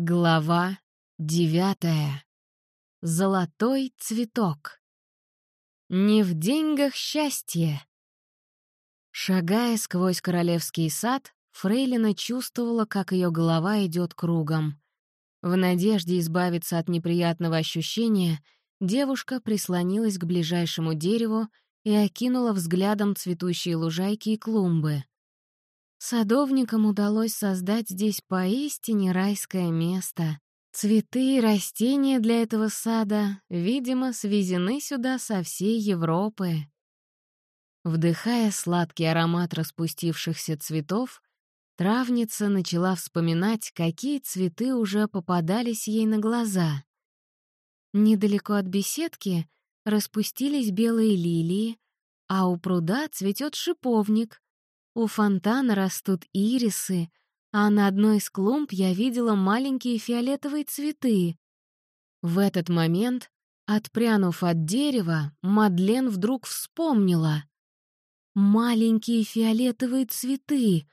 Глава девятая. Золотой цветок. Не в деньгах счастье. Шагая сквозь королевский сад, Фрейлина чувствовала, как ее голова идет кругом. В надежде избавиться от неприятного ощущения, девушка прислонилась к ближайшему дереву и окинула взглядом цветущие лужайки и клумбы. Садовникам удалось создать здесь поистине райское место. Цветы и растения для этого сада, видимо, свезены сюда со всей Европы. Вдыхая сладкий аромат распустившихся цветов, травница начала вспоминать, какие цветы уже попадались ей на глаза. Недалеко от беседки распустились белые лилии, а у пруда цветет шиповник, у фонтана растут ирисы, а на одной из клумб я видела маленькие фиолетовые цветы. В этот момент, отпрянув от дерева, Мадлен вдруг вспомнила. Маленькие фиолетовые цветы,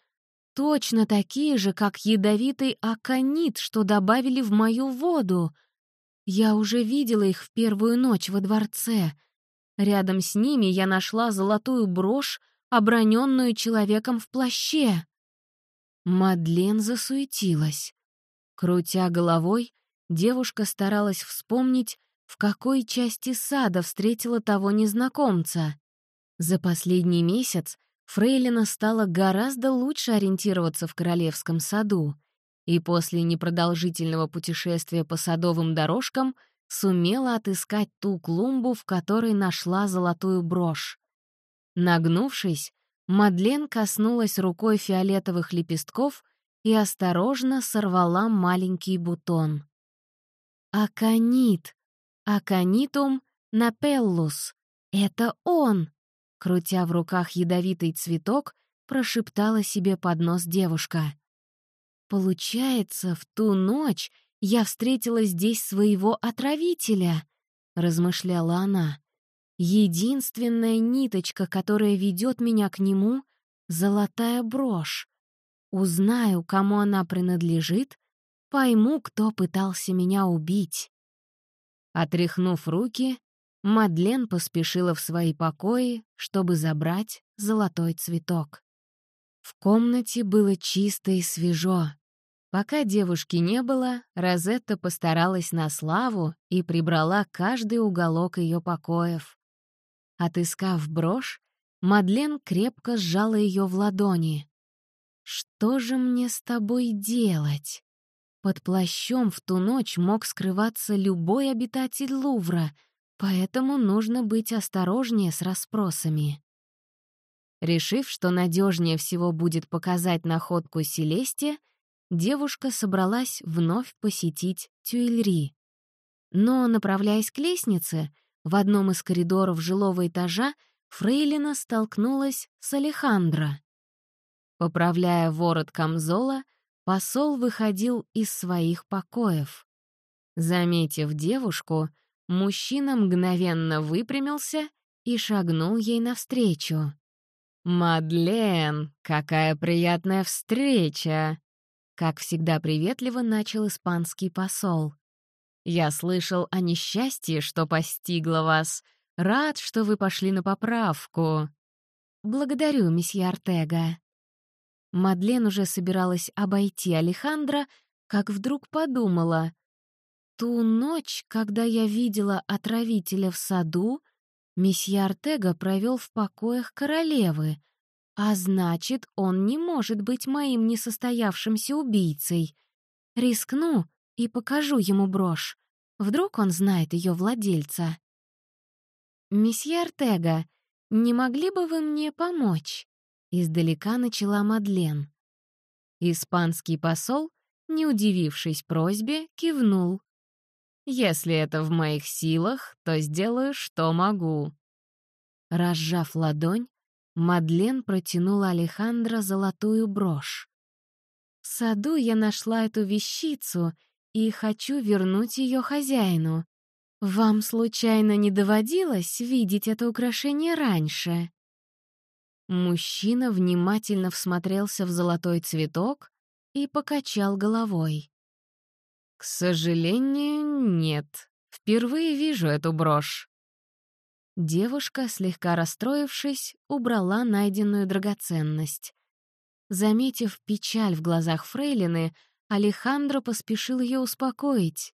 точно такие же, как ядовитый аконит, что добавили в мою воду. Я уже видела их в первую ночь во дворце. Рядом с ними я нашла золотую брошь, оброненную человеком в плаще. Мадлен засуетилась. Крутя головой, девушка старалась вспомнить, в какой части сада встретила того незнакомца. За последний месяц Фрейлина стала гораздо лучше ориентироваться в королевском саду, и после непродолжительного путешествия по садовым дорожкам сумела отыскать ту клумбу, в которой нашла золотую брошь. Нагнувшись, Мадлен коснулась рукой фиолетовых лепестков и осторожно сорвала маленький бутон. «Аконит! Аконитум напеллус! Это он!» Крутя в руках ядовитый цветок, прошептала себе под нос девушка. «Получается, в ту ночь я встретила здесь своего отравителя», — размышляла она. Единственная ниточка, которая ведет меня к нему — золотая брошь. Узнаю, кому она принадлежит, пойму, кто пытался меня убить. Отряхнув руки, Мадлен поспешила в свои покои, чтобы забрать золотой цветок. В комнате было чисто и свежо. Пока девушки не было, Розетта постаралась на славу и прибрала каждый уголок ее покоев. Отыскав брошь, Мадлен крепко сжала ее в ладони. «Что же мне с тобой делать?» Под плащом в ту ночь мог скрываться любой обитатель Лувра, поэтому нужно быть осторожнее с расспросами. Решив, что надежнее всего будет показать находку Селесте, девушка собралась вновь посетить Тюильри. Но, направляясь к лестнице, в одном из коридоров жилого этажа Фрейлина столкнулась с Алехандро. Поправляя ворот камзола, посол выходил из своих покоев. Заметив девушку, мужчина мгновенно выпрямился и шагнул ей навстречу. «Мадлен, какая приятная встреча!» Как всегда приветливо начал испанский посол. Я слышал о несчастье, что постигло вас. Рад, что вы пошли на поправку. Благодарю, месье Артега. Мадлен уже собиралась обойти Алехандро, как вдруг подумала. Ту ночь, когда я видела отравителя в саду, месье Артега провел в покоях королевы, а значит, он не может быть моим несостоявшимся убийцей. Рискну и покажу ему брошь. Вдруг он знает ее владельца. «Месье Артега, не могли бы вы мне помочь?» Издалека начала Мадлен. Испанский посол, не удивившись просьбе, кивнул. «Если это в моих силах, то сделаю, что могу». Разжав ладонь, Мадлен протянула Алехандро золотую брошь. В саду я нашла эту вещицу и хочу вернуть ее хозяину. Вам случайно не доводилось видеть это украшение раньше?» Мужчина внимательно всмотрелся в золотой цветок и покачал головой. «К сожалению, нет. Впервые вижу эту брошь». Девушка, слегка расстроившись, убрала найденную драгоценность. Заметив печаль в глазах Фрейлины, Алехандро поспешил ее успокоить.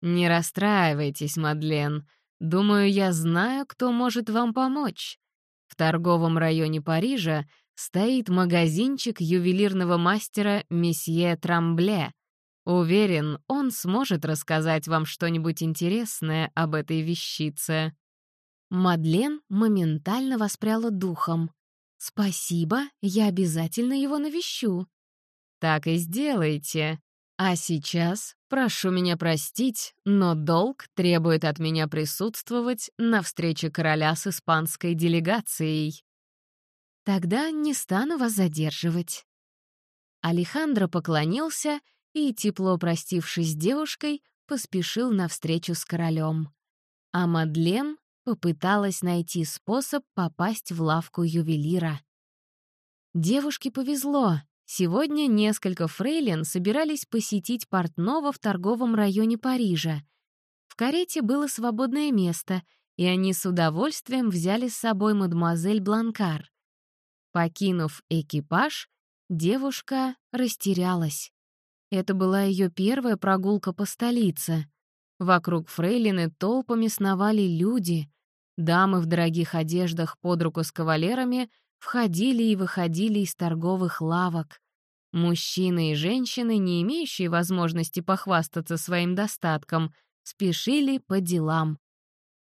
«Не расстраивайтесь, Мадлен. Думаю, я знаю, кто может вам помочь. В торговом районе Парижа стоит магазинчик ювелирного мастера месье Трамбле. Уверен, он сможет рассказать вам что-нибудь интересное об этой вещице». Мадлен моментально воспряла духом. «Спасибо, я обязательно его навещу». «Так и сделайте. А сейчас прошу меня простить, но долг требует от меня присутствовать на встрече короля с испанской делегацией». «Тогда не стану вас задерживать». Алехандро поклонился и, тепло простившись с девушкой, поспешил на встречу с королем. А Мадлен попыталась найти способ попасть в лавку ювелира. Девушке повезло. Сегодня несколько фрейлин собирались посетить портного в торговом районе Парижа. В карете было свободное место, и они с удовольствием взяли с собой мадемуазель Бланкар. Покинув экипаж, девушка растерялась. Это была ее первая прогулка по столице. Вокруг фрейлины толпами сновали люди. Дамы в дорогих одеждах под руку с кавалерами входили и выходили из торговых лавок. Мужчины и женщины, не имеющие возможности похвастаться своим достатком, спешили по делам.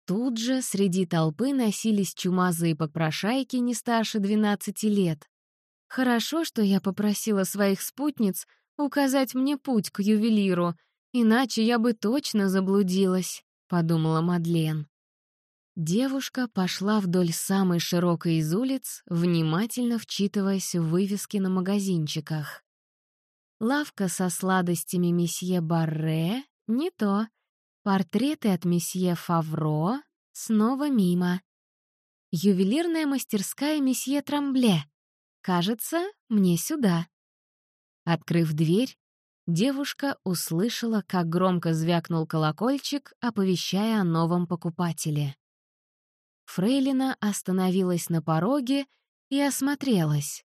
Тут же среди толпы носились чумазые попрошайки не старше 12 лет. Хорошо, что я попросила своих спутниц указать мне путь к ювелиру, иначе я бы точно заблудилась, — подумала Мадлен. Девушка пошла вдоль самой широкой из улиц, внимательно вчитываясь в вывески на магазинчиках. Лавка со сладостями месье Барре — не то. Портреты от месье Фавро — снова мимо. Ювелирная мастерская месье Трамбле. Кажется, мне сюда. Открыв дверь, девушка услышала, как громко звякнул колокольчик, оповещая о новом покупателе. Фрейлина остановилась на пороге и осмотрелась.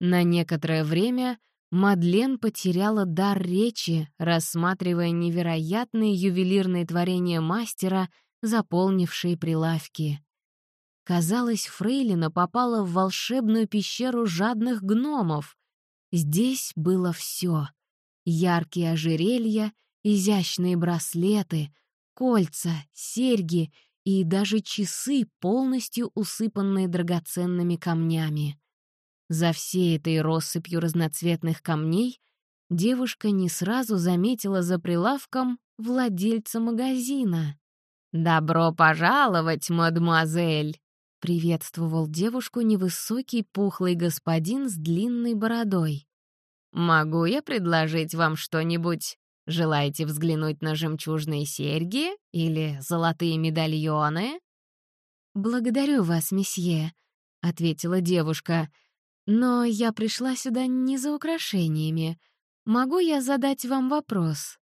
На некоторое время Мадлен потеряла дар речи, рассматривая невероятные ювелирные творения мастера, заполнившие прилавки. Казалось, Фрейлина попала в волшебную пещеру жадных гномов. Здесь было все: Яркие ожерелья, изящные браслеты, кольца, серьги — и даже часы, полностью усыпанные драгоценными камнями. За всей этой россыпью разноцветных камней девушка не сразу заметила за прилавком владельца магазина. «Добро пожаловать, мадемуазель!» — приветствовал девушку невысокий пухлый господин с длинной бородой. «Могу я предложить вам что-нибудь Желаете взглянуть на жемчужные серьги или золотые медальоны?» «Благодарю вас, месье», — ответила девушка. «Но я пришла сюда не за украшениями. Могу я задать вам вопрос?»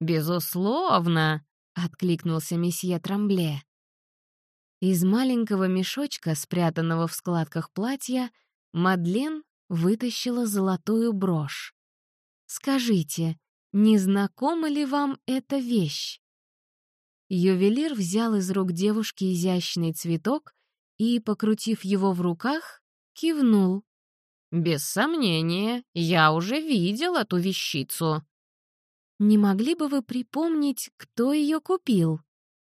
«Безусловно», — откликнулся месье Трамбле. Из маленького мешочка, спрятанного в складках платья, Мадлен вытащила золотую брошь. «Скажите, не знакома ли вам эта вещь?» Ювелир взял из рук девушки изящный цветок и, покрутив его в руках, кивнул. «Без сомнения, я уже видел эту вещицу». «Не могли бы вы припомнить, кто ее купил?»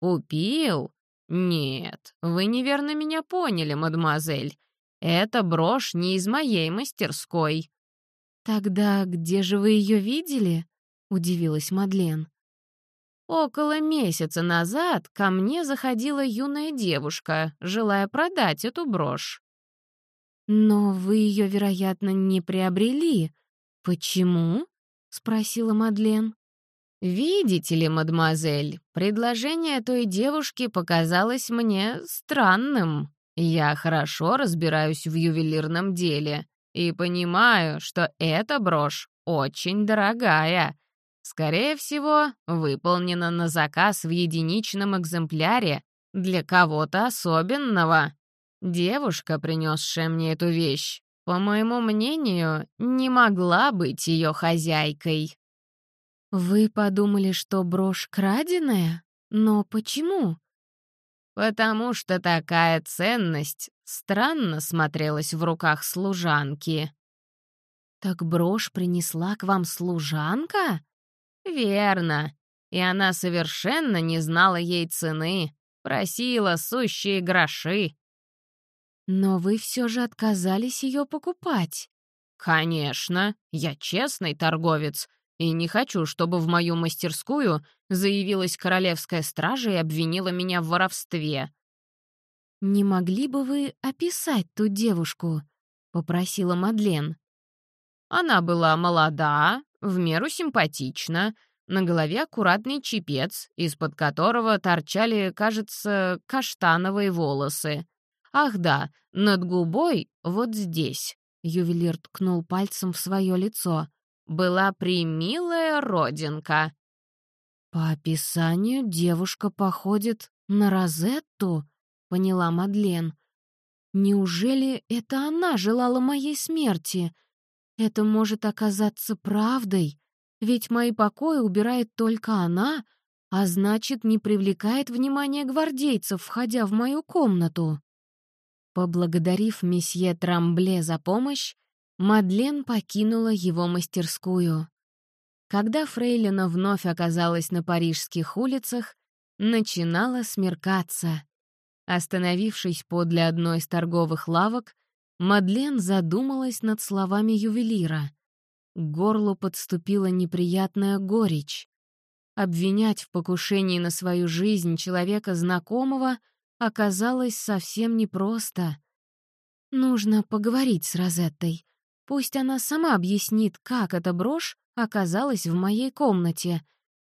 «Купил? Нет, вы неверно меня поняли, мадемуазель. Эта брошь не из моей мастерской». «Тогда где же вы ее видели?» — удивилась Мадлен. «Около месяца назад ко мне заходила юная девушка, желая продать эту брошь». «Но вы ее, вероятно, не приобрели. Почему?» — спросила Мадлен. «Видите ли, мадемуазель, предложение той девушки показалось мне странным. Я хорошо разбираюсь в ювелирном деле и понимаю, что эта брошь очень дорогая, Скорее всего, выполнена на заказ в единичном экземпляре для кого-то особенного. Девушка, принесшая мне эту вещь, по моему мнению, не могла быть ее хозяйкой. «Вы подумали, что брошь краденая? Но почему?» «Потому что такая ценность странно смотрелась в руках служанки». «Так брошь принесла к вам служанка?» «Верно. И она совершенно не знала ей цены, просила сущие гроши». «Но вы все же отказались ее покупать». «Конечно, я честный торговец, и не хочу, чтобы в мою мастерскую заявилась королевская стража и обвинила меня в воровстве». «Не могли бы вы описать ту девушку?» — попросила Мадлен. Она была молода, в меру симпатична, на голове аккуратный чепец, из-под которого торчали, кажется, каштановые волосы. Ах да, над губой, вот здесь, ювелир ткнул пальцем в свое лицо, была примилая родинка. «По описанию девушка походит на Розетту», — поняла Мадлен. «Неужели это она желала моей смерти?» Это может оказаться правдой, ведь мои покои убирает только она, а значит, не привлекает внимания гвардейцев, входя в мою комнату. Поблагодарив месье Трамбле за помощь, Мадлен покинула его мастерскую. Когда Фрейлина вновь оказалась на парижских улицах, начинало смеркаться. Остановившись подле одной из торговых лавок, Мадлен задумалась над словами ювелира. К горлу подступила неприятная горечь. Обвинять в покушении на свою жизнь человека знакомого оказалось совсем непросто. Нужно поговорить с Розеттой. Пусть она сама объяснит, как эта брошь оказалась в моей комнате.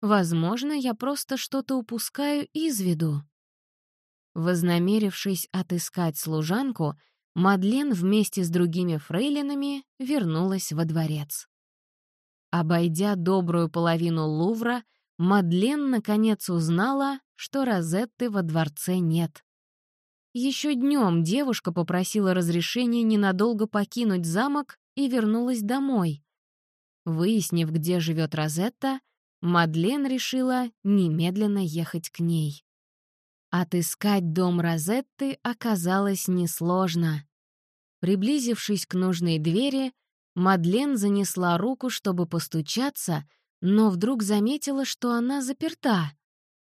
Возможно, я просто что-то упускаю из виду. Вознамерившись отыскать служанку, Мадлен вместе с другими фрейлинами вернулась во дворец. Обойдя добрую половину Лувра, Мадлен наконец узнала, что Розетты во дворце нет. Еще днем девушка попросила разрешения ненадолго покинуть замок и вернулась домой. Выяснив, где живет Розетта, Мадлен решила немедленно ехать к ней. Отыскать дом Розетты оказалось несложно. Приблизившись к нужной двери, Мадлен занесла руку, чтобы постучаться, но вдруг заметила, что она заперта.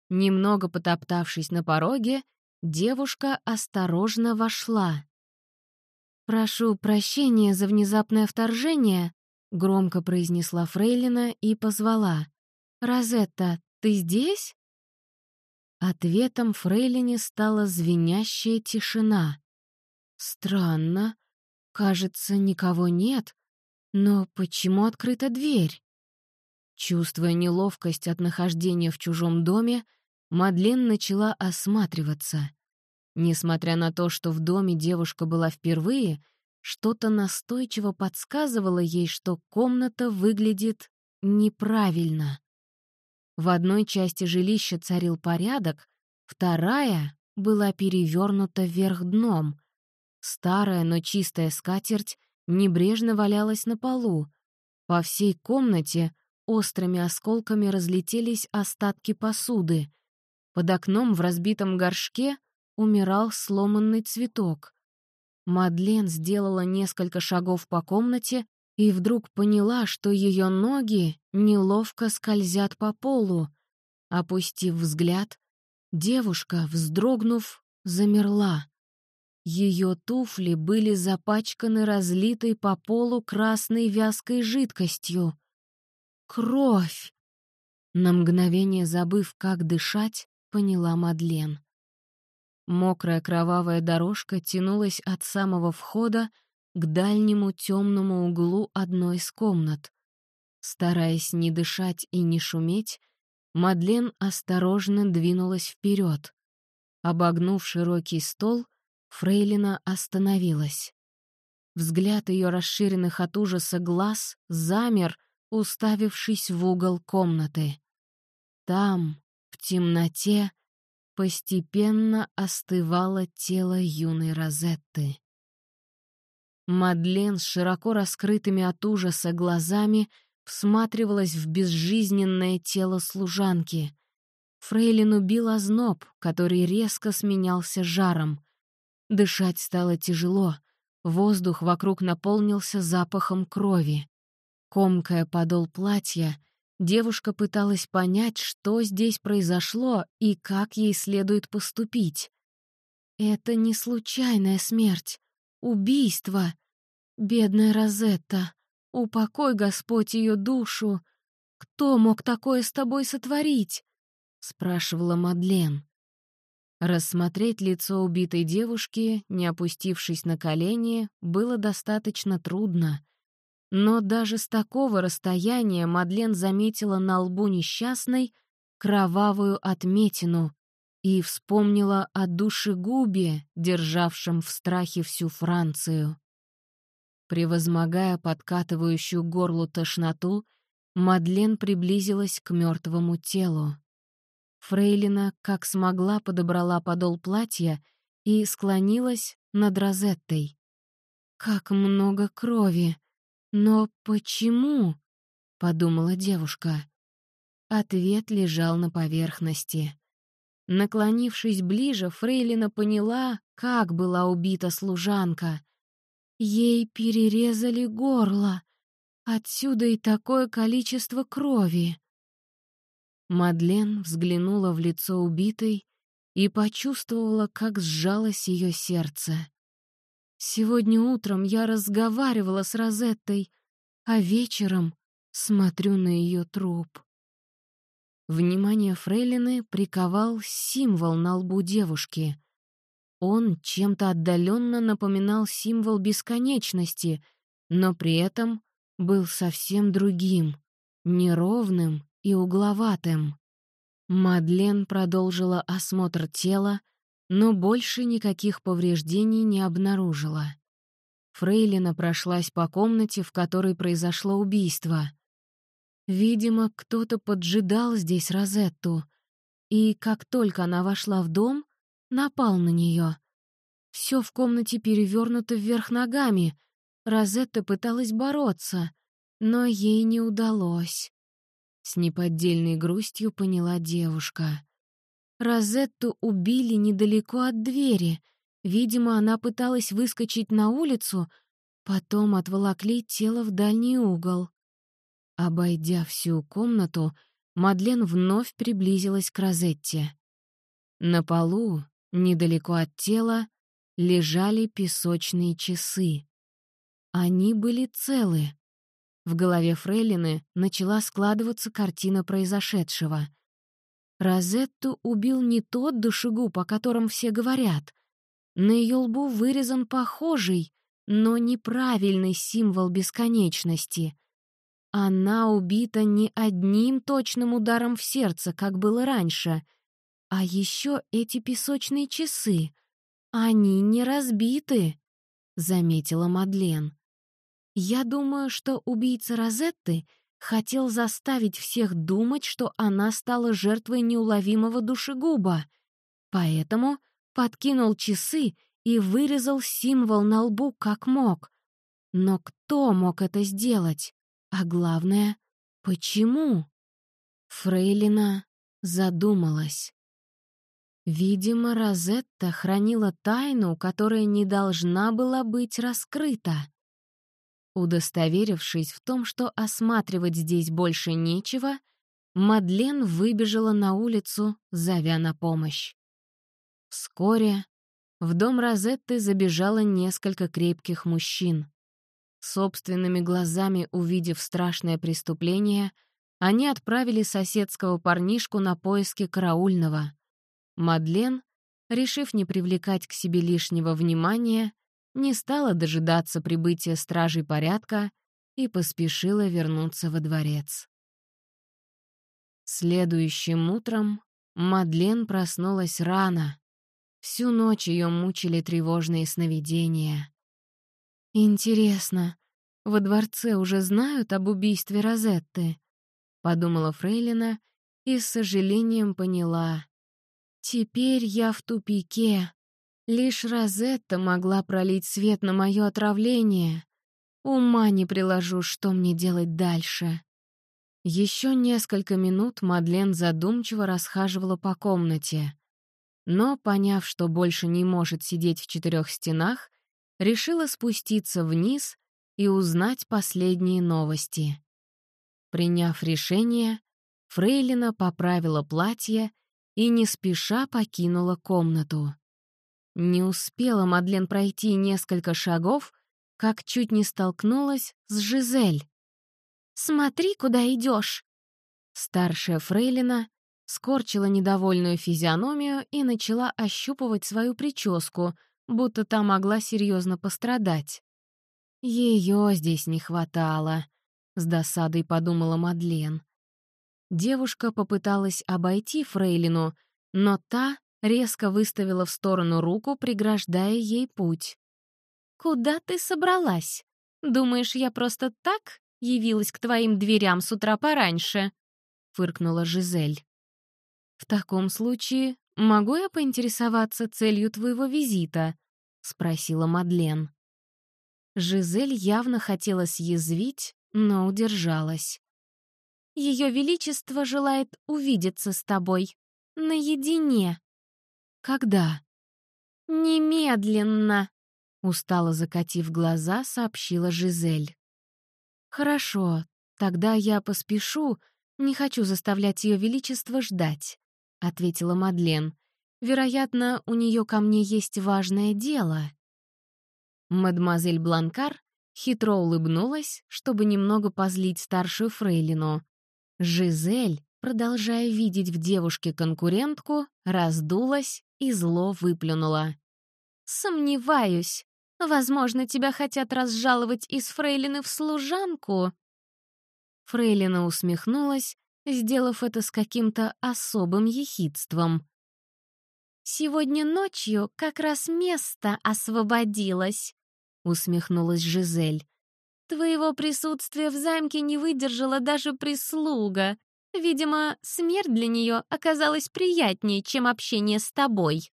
Немного потоптавшись на пороге, девушка осторожно вошла. «Прошу прощения за внезапное вторжение», — громко произнесла Фрейлина и позвала. «Розетта, ты здесь?» Ответом Фрейлине стала звенящая тишина. Странно. Кажется, никого нет. Но почему открыта дверь? Чувствуя неловкость от нахождения в чужом доме, Мадлен начала осматриваться. Несмотря на то, что в доме девушка была впервые, что-то настойчиво подсказывало ей, что комната выглядит неправильно. В одной части жилища царил порядок, вторая была перевернута вверх дном. Старая, но чистая скатерть небрежно валялась на полу. По всей комнате острыми осколками разлетелись остатки посуды. Под окном в разбитом горшке умирал сломанный цветок. Мадлен сделала несколько шагов по комнате и вдруг поняла, что ее ноги неловко скользят по полу. Опустив взгляд, девушка, вздрогнув, замерла. Ее туфли были запачканы разлитой по полу красной вязкой жидкостью. Кровь! На мгновение забыв, как дышать, поняла Мадлен. Мокрая кровавая дорожка тянулась от самого входа к дальнему темному углу одной из комнат. Стараясь не дышать и не шуметь, Мадлен осторожно двинулась вперед. Обогнув широкий стол, Фрейлина остановилась. Взгляд ее расширенных от ужаса глаз замер, уставившись в угол комнаты. Там, в темноте, постепенно остывало тело юной Розетты. Мадлен с широко раскрытыми от ужаса глазами всматривалась в безжизненное тело служанки. Фрейлин убил озноб, который резко сменялся жаром. Дышать стало тяжело, воздух вокруг наполнился запахом крови. Комкая подол платья, девушка пыталась понять, что здесь произошло и как ей следует поступить. Это не случайная смерть, убийство. Бедная Розетта, упокой Господь ее душу. Кто мог такое с тобой сотворить? спрашивала Мадлен. Рассмотреть лицо убитой девушки, не опустившись на колени, было достаточно трудно. Но даже с такого расстояния Мадлен заметила на лбу несчастной кровавую отметину и вспомнила о душегубе, державшем в страхе всю Францию. Превозмогая подкатывающую горлу тошноту, Мадлен приблизилась к мертвому телу. Фрейлина, как смогла, подобрала подол платья и склонилась над Розеттой. «Как много крови! Но почему?» — подумала девушка. Ответ лежал на поверхности. Наклонившись ближе, Фрейлина поняла, как была убита служанка. Ей перерезали горло. Отсюда и такое количество крови. Мадлен взглянула в лицо убитой и почувствовала, как сжалось ее сердце. Сегодня утром я разговаривала с Розеттой, а вечером смотрю на ее труп. Внимание Фрейлины приковал символ на лбу девушки. Он чем-то отдаленно напоминал символ бесконечности, но при этом был совсем другим, неровным и угловатым. Мадлен продолжила осмотр тела, но больше никаких повреждений не обнаружила. Фрейлина прошлась по комнате, в которой произошло убийство. Видимо, кто-то поджидал здесь Розетту, и как только она вошла в дом, напал на нее. Все в комнате перевернуто вверх ногами. Розетта пыталась бороться, но ей не удалось. С неподдельной грустью поняла девушка. Розетту убили недалеко от двери. Видимо, она пыталась выскочить на улицу, потом отволокли тело в дальний угол. Обойдя всю комнату, Мадлен вновь приблизилась к Розетте. На полу, недалеко от тела, лежали песочные часы. Они были целы. В голове Фрейлины начала складываться картина произошедшего. Розетту убил не тот душегуб, о котором все говорят. На ее лбу вырезан похожий, но неправильный символ бесконечности. Она убита не одним точным ударом в сердце, как было раньше, а еще эти песочные часы. Они не разбиты, — заметила Мадлен. Я думаю, что убийца Розетты хотел заставить всех думать, что она стала жертвой неуловимого душегуба, поэтому подкинул часы и вырезал символ на лбу как мог. Но кто мог это сделать? А главное, почему? Фрейлина задумалась. Видимо, Розетта хранила тайну, которая не должна была быть раскрыта. Удостоверившись в том, что осматривать здесь больше нечего, Мадлен выбежала на улицу, зовя на помощь. Вскоре в дом Розетты забежало несколько крепких мужчин. Собственными глазами увидев страшное преступление, они отправили соседского парнишку на поиски караульного. Мадлен, решив не привлекать к себе лишнего внимания, не стала дожидаться прибытия стражей порядка и поспешила вернуться во дворец. Следующим утром Мадлен проснулась рано. Всю ночь ее мучили тревожные сновидения. «Интересно, во дворце уже знают об убийстве Розетты?» — подумала Фрейлина и с сожалением поняла. «Теперь я в тупике. Лишь Розетта могла пролить свет на мое отравление. Ума не приложу, что мне делать дальше». Еще несколько минут Мадлен задумчиво расхаживала по комнате. Но, поняв, что больше не может сидеть в четырех стенах, решила спуститься вниз и узнать последние новости. Приняв решение, Фрейлина поправила платье и не спеша покинула комнату. Не успела Мадлен пройти несколько шагов, как чуть не столкнулась с Жизель. «Смотри, куда идешь!» Старшая Фрейлина скорчила недовольную физиономию и начала ощупывать свою прическу, будто та могла серьезно пострадать. Ее здесь не хватало, с досадой подумала Мадлен. Девушка попыталась обойти Фрейлину, но та резко выставила в сторону руку, преграждая ей путь. «Куда ты собралась? Думаешь, я просто так явилась к твоим дверям с утра пораньше?» — фыркнула Жизель. «В таком случае могу я поинтересоваться целью твоего визита?» — спросила Мадлен. Жизель явно хотела съязвить, но удержалась. «Ее Величество желает увидеться с тобой. Наедине». «Когда?» «Немедленно», — устало закатив глаза, сообщила Жизель. «Хорошо, тогда я поспешу, не хочу заставлять Ее Величество ждать», — ответила Мадлен. «Вероятно, у нее ко мне есть важное дело». Мадемуазель Бланкар хитро улыбнулась, чтобы немного позлить старшую фрейлину. Жизель, продолжая видеть в девушке конкурентку, раздулась и зло выплюнула. «Сомневаюсь. Возможно, тебя хотят разжаловать из фрейлины в служанку». Фрейлина усмехнулась, сделав это с каким-то особым ехидством. «Сегодня ночью как раз место освободилось», — усмехнулась Жизель. «Твоего присутствия в замке не выдержала даже прислуга. Видимо, смерть для нее оказалась приятнее, чем общение с тобой».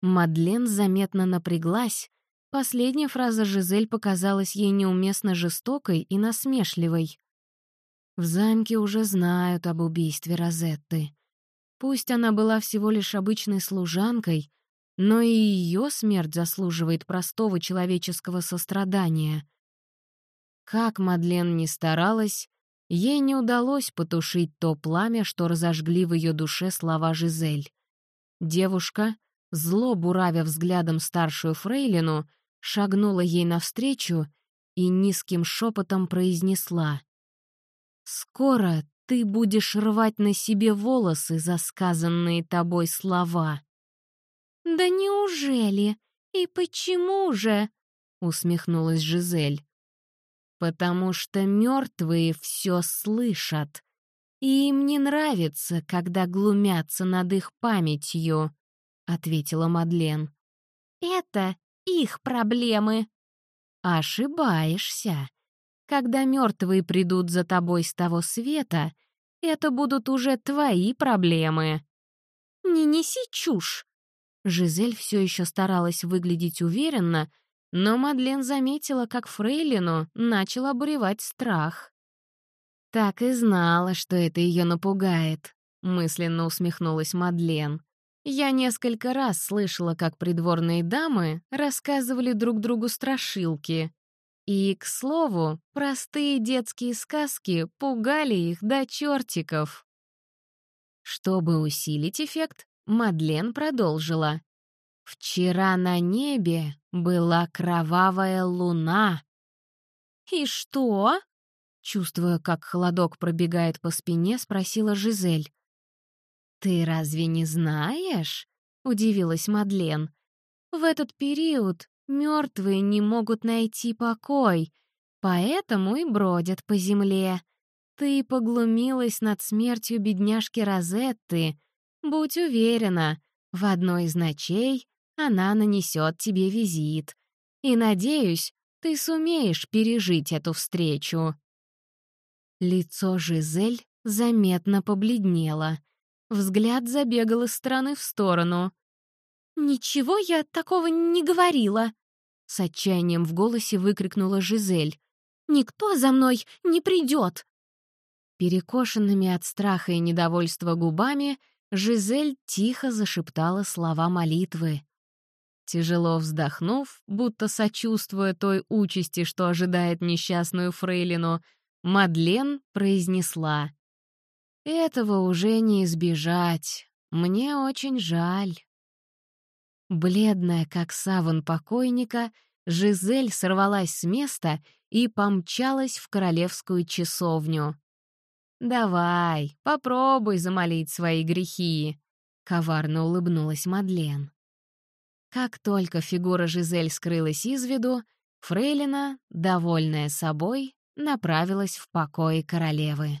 Мадлен заметно напряглась. Последняя фраза Жизель показалась ей неуместно жестокой и насмешливой. В замке уже знают об убийстве Розетты. Пусть она была всего лишь обычной служанкой, но и ее смерть заслуживает простого человеческого сострадания. Как Мадлен ни старалась, ей не удалось потушить то пламя, что разожгли в ее душе слова Жизель. Девушка, зло буравя взглядом старшую фрейлину, шагнула ей навстречу и низким шепотом произнесла. «Скоро ты будешь рвать на себе волосы за сказанные тобой слова». «Да неужели? И почему же?» — усмехнулась Жизель. «Потому что мертвые все слышат, и им не нравится, когда глумятся над их памятью», — ответила Мадлен. «Это их проблемы». «Ошибаешься. Когда мертвые придут за тобой с того света, это будут уже твои проблемы». «Не неси чушь. Жизель все еще старалась выглядеть уверенно, но Мадлен заметила, как Фрейлину начал обуревать страх. «Так и знала, что это ее напугает», — мысленно усмехнулась Мадлен. «Я несколько раз слышала, как придворные дамы рассказывали друг другу страшилки. И, к слову, простые детские сказки пугали их до чертиков». Чтобы усилить эффект, Мадлен продолжила. «Вчера на небе была кровавая луна». «И что?» Чувствуя, как холодок пробегает по спине, спросила Жизель. «Ты разве не знаешь?» — удивилась Мадлен. «В этот период мертвые не могут найти покой, поэтому и бродят по земле. Ты поглумилась над смертью бедняжки Розетты, Будь уверена, в одной из ночей она нанесет тебе визит. И, надеюсь, ты сумеешь пережить эту встречу». Лицо Жизель заметно побледнело. Взгляд забегал из стороны в сторону. «Ничего я такого не говорила!» С отчаянием в голосе выкрикнула Жизель. «Никто за мной не придет!» Перекошенными от страха и недовольства губами Жизель тихо зашептала слова молитвы. Тяжело вздохнув, будто сочувствуя той участи, что ожидает несчастную фрейлину, Мадлен произнесла. «Этого уже не избежать. Мне очень жаль». Бледная, как саван покойника, Жизель сорвалась с места и помчалась в королевскую часовню. «Давай, попробуй замолить свои грехи», — коварно улыбнулась Мадлен. Как только фигура Жизель скрылась из виду, Фрейлина, довольная собой, направилась в покои королевы.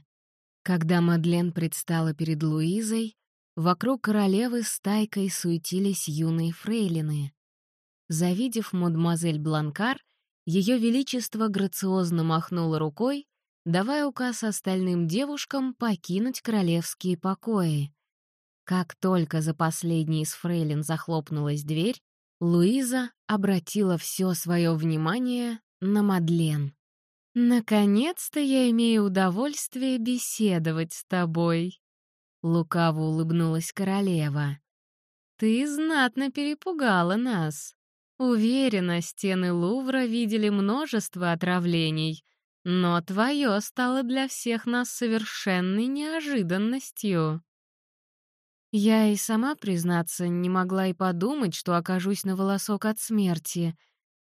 Когда Мадлен предстала перед Луизой, вокруг королевы стайкой суетились юные фрейлины. Завидев мадемуазель Бланкар, ее величество грациозно махнуло рукой, давая указ остальным девушкам покинуть королевские покои. Как только за последней из фрейлин захлопнулась дверь, Луиза обратила все свое внимание на Мадлен. «Наконец-то я имею удовольствие беседовать с тобой», — лукаво улыбнулась королева. «Ты знатно перепугала нас. Уверена, стены Лувра видели множество отравлений, но твое стало для всех нас совершенной неожиданностью». Я и сама, признаться, не могла и подумать, что окажусь на волосок от смерти.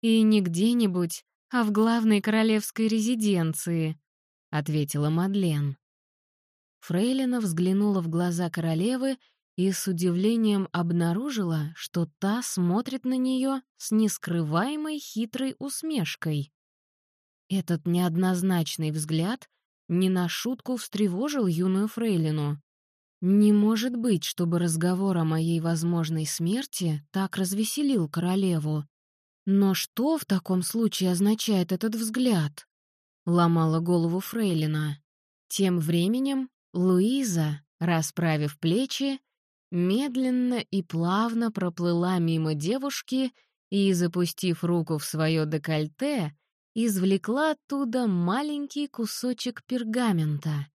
И не где-нибудь, а в главной королевской резиденции, — ответила Мадлен. Фрейлина взглянула в глаза королевы и с удивлением обнаружила, что та смотрит на нее с нескрываемой хитрой усмешкой. Этот неоднозначный взгляд не на шутку встревожил юную фрейлину. Не может быть, чтобы разговор о моей возможной смерти так развеселил королеву. Но что в таком случае означает этот взгляд? Ломала голову Фрейлина. Тем временем Луиза, расправив плечи, медленно и плавно проплыла мимо девушки и, запустив руку в свое декольте, извлекла оттуда маленький кусочек пергамента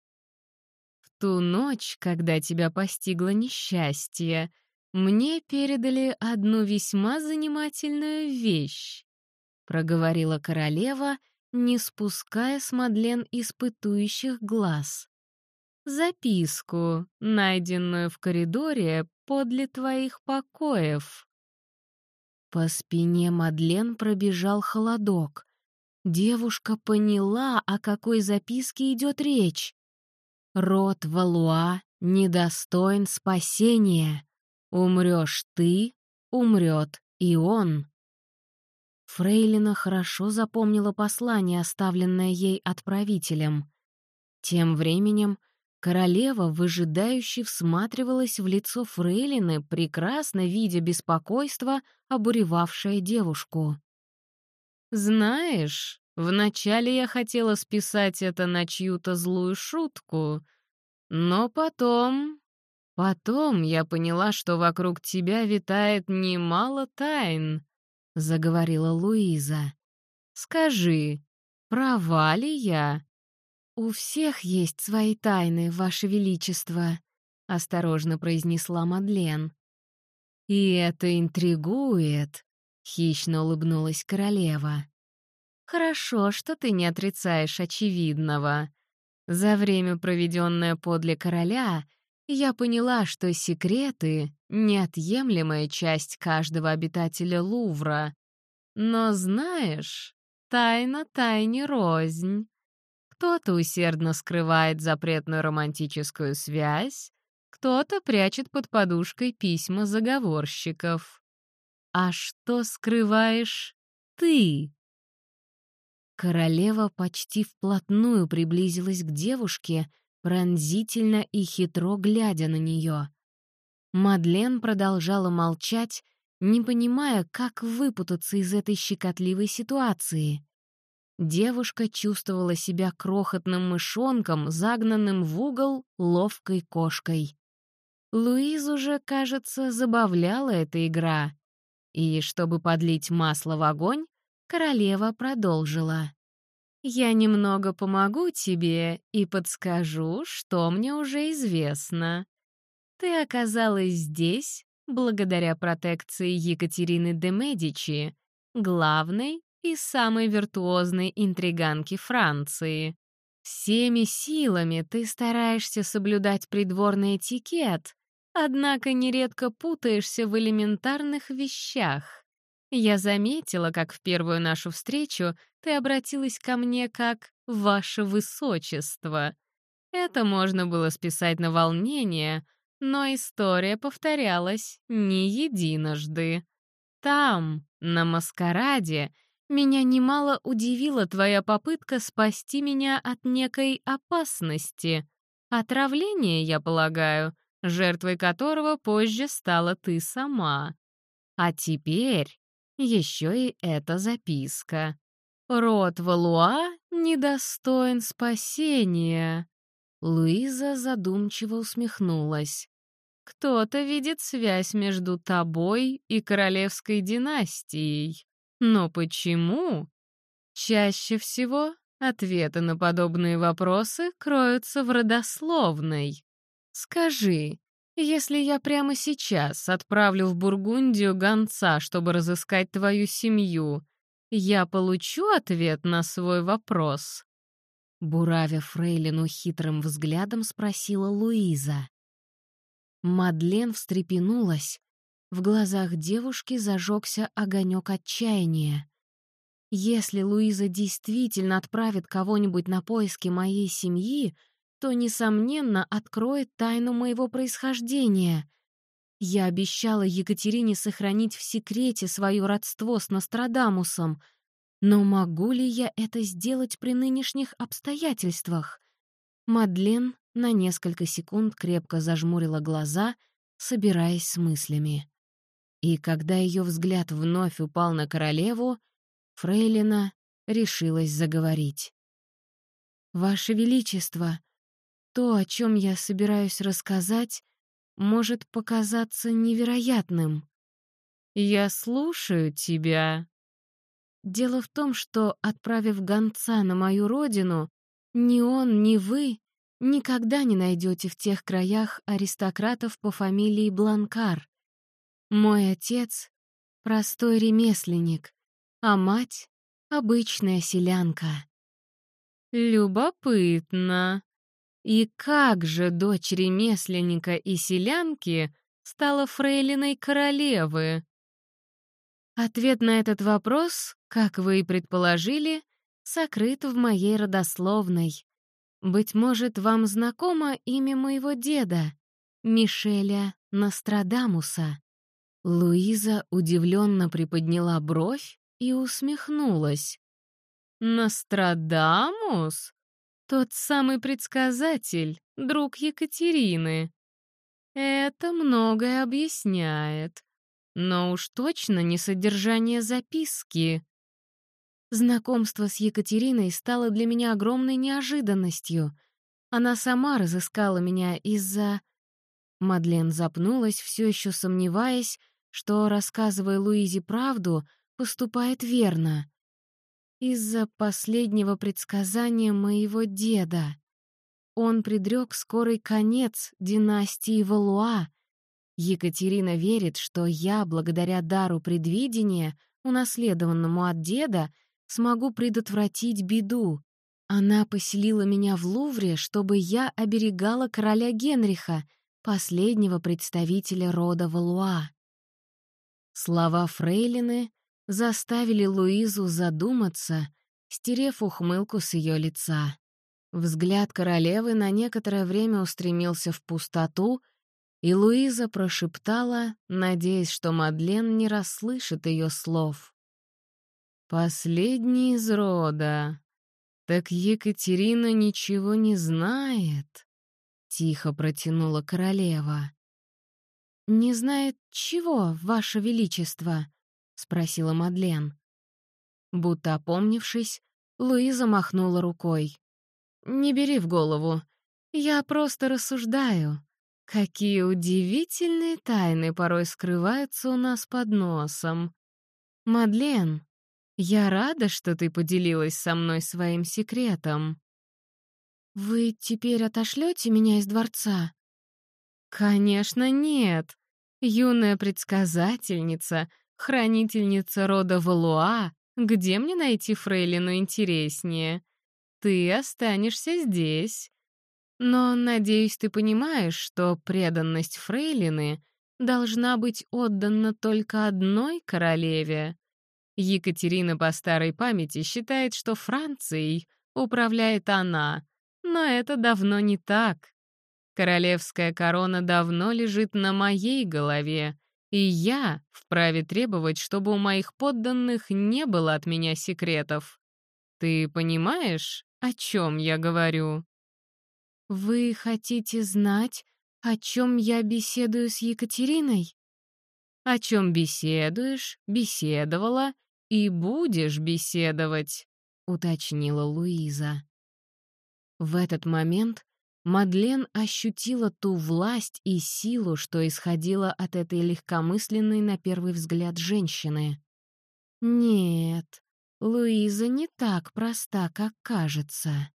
ту ночь, когда тебя постигло несчастье, мне передали одну весьма занимательную вещь», — проговорила королева, не спуская с Мадлен испытующих глаз. «Записку, найденную в коридоре подле твоих покоев». По спине Мадлен пробежал холодок. Девушка поняла, о какой записке идет речь. Род Валуа недостоин спасения. Умрешь ты, умрет и он. Фрейлина хорошо запомнила послание, оставленное ей отправителем. Тем временем королева выжидающе всматривалась в лицо Фрейлины, прекрасно видя беспокойство, обуревавшее девушку. «Знаешь, Вначале я хотела списать это на чью-то злую шутку, но потом... Потом я поняла, что вокруг тебя витает немало тайн, — заговорила Луиза. Скажи, права ли я? «У всех есть свои тайны, Ваше Величество», — осторожно произнесла Мадлен. «И это интригует», — хищно улыбнулась королева. Хорошо, что ты не отрицаешь очевидного. За время, проведенное подле короля, я поняла, что секреты — неотъемлемая часть каждого обитателя Лувра. Но знаешь, тайна тайне рознь. Кто-то усердно скрывает запретную романтическую связь, кто-то прячет под подушкой письма заговорщиков. А что скрываешь ты? Королева почти вплотную приблизилась к девушке, пронзительно и хитро глядя на нее. Мадлен продолжала молчать, не понимая, как выпутаться из этой щекотливой ситуации. Девушка чувствовала себя крохотным мышонком, загнанным в угол ловкой кошкой. Луизу же, кажется, забавляла эта игра. И, чтобы подлить масло в огонь, королева продолжила. «Я немного помогу тебе и подскажу, что мне уже известно. Ты оказалась здесь благодаря протекции Екатерины де Медичи, главной и самой виртуозной интриганки Франции. Всеми силами ты стараешься соблюдать придворный этикет, однако нередко путаешься в элементарных вещах. Я заметила, как в первую нашу встречу ты обратилась ко мне как «Ваше Высочество». Это можно было списать на волнение, но история повторялась не единожды. Там, на маскараде, меня немало удивила твоя попытка спасти меня от некой опасности. Отравление, я полагаю, жертвой которого позже стала ты сама. А теперь еще и эта записка. Род Валуа недостоин спасения. Луиза задумчиво усмехнулась. Кто-то видит связь между тобой и королевской династией. Но почему? Чаще всего ответы на подобные вопросы кроются в родословной. Скажи, если я прямо сейчас отправлю в Бургундию гонца, чтобы разыскать твою семью, я получу ответ на свой вопрос?» Буравя Фрейлину хитрым взглядом, спросила Луиза. Мадлен встрепенулась. В глазах девушки зажегся огонек отчаяния. Если Луиза действительно отправит кого-нибудь на поиски моей семьи, то, несомненно, откроет тайну моего происхождения. Я обещала Екатерине сохранить в секрете свое родство с Нострадамусом, но могу ли я это сделать при нынешних обстоятельствах? Мадлен на несколько секунд крепко зажмурила глаза, собираясь с мыслями. И когда ее взгляд вновь упал на королеву, Фрейлина решилась заговорить. «Ваше Величество, то, о чем я собираюсь рассказать, может показаться невероятным. Я слушаю тебя. Дело в том, что, отправив гонца на мою родину, ни он, ни вы никогда не найдете в тех краях аристократов по фамилии Бланкар. Мой отец — простой ремесленник, а мать — обычная селянка. «Любопытно. И как же дочь ремесленника и селянки стала фрейлиной королевы?» Ответ на этот вопрос, как вы и предположили, сокрыт в моей родословной. Быть может, вам знакомо имя моего деда, Мишеля Нострадамуса. Луиза удивленно приподняла бровь и усмехнулась. «Нострадамус? Тот самый предсказатель, друг Екатерины. Это многое объясняет, но уж точно не содержание записки. Знакомство с Екатериной стало для меня огромной неожиданностью. Она сама разыскала меня из-за... Мадлен запнулась, все еще сомневаясь, что, рассказывая Луизе правду, поступает верно. Из-за последнего предсказания моего деда. Он предрек скорый конец династии Валуа. Екатерина верит, что я, благодаря дару предвидения, унаследованному от деда, смогу предотвратить беду. Она поселила меня в Лувре, чтобы я оберегала короля Генриха, последнего представителя рода Валуа. Слова Фрейлины заставили Луизу задуматься, стерев ухмылку с ее лица. Взгляд королевы на некоторое время устремился в пустоту, и Луиза прошептала, надеясь, что Мадлен не расслышит ее слов. «Последний из рода. Так Екатерина ничего не знает», — тихо протянула королева. не знает чего, Ваше Величество?» — спросила Мадлен. Будто опомнившись, Луиза махнула рукой. «Не бери в голову. Я просто рассуждаю. Какие удивительные тайны порой скрываются у нас под носом. Мадлен, я рада, что ты поделилась со мной своим секретом. Вы теперь отошлете меня из дворца? Конечно, нет. Юная предсказательница, хранительница рода Валуа, где мне найти фрейлину интереснее? Ты останешься здесь. Но, надеюсь, ты понимаешь, что преданность фрейлины должна быть отдана только одной королеве. Екатерина по старой памяти считает, что Францией управляет она, но это давно не так. Королевская корона давно лежит на моей голове, и я вправе требовать, чтобы у моих подданных не было от меня секретов. Ты понимаешь, о чем я говорю? Вы хотите знать, о чем я беседую с Екатериной? О чем беседуешь, беседовала и будешь беседовать, уточнила Луиза. В этот момент Мадлен ощутила ту власть и силу, что исходила от этой легкомысленной на первый взгляд женщины. Нет, Луиза не так проста, как кажется.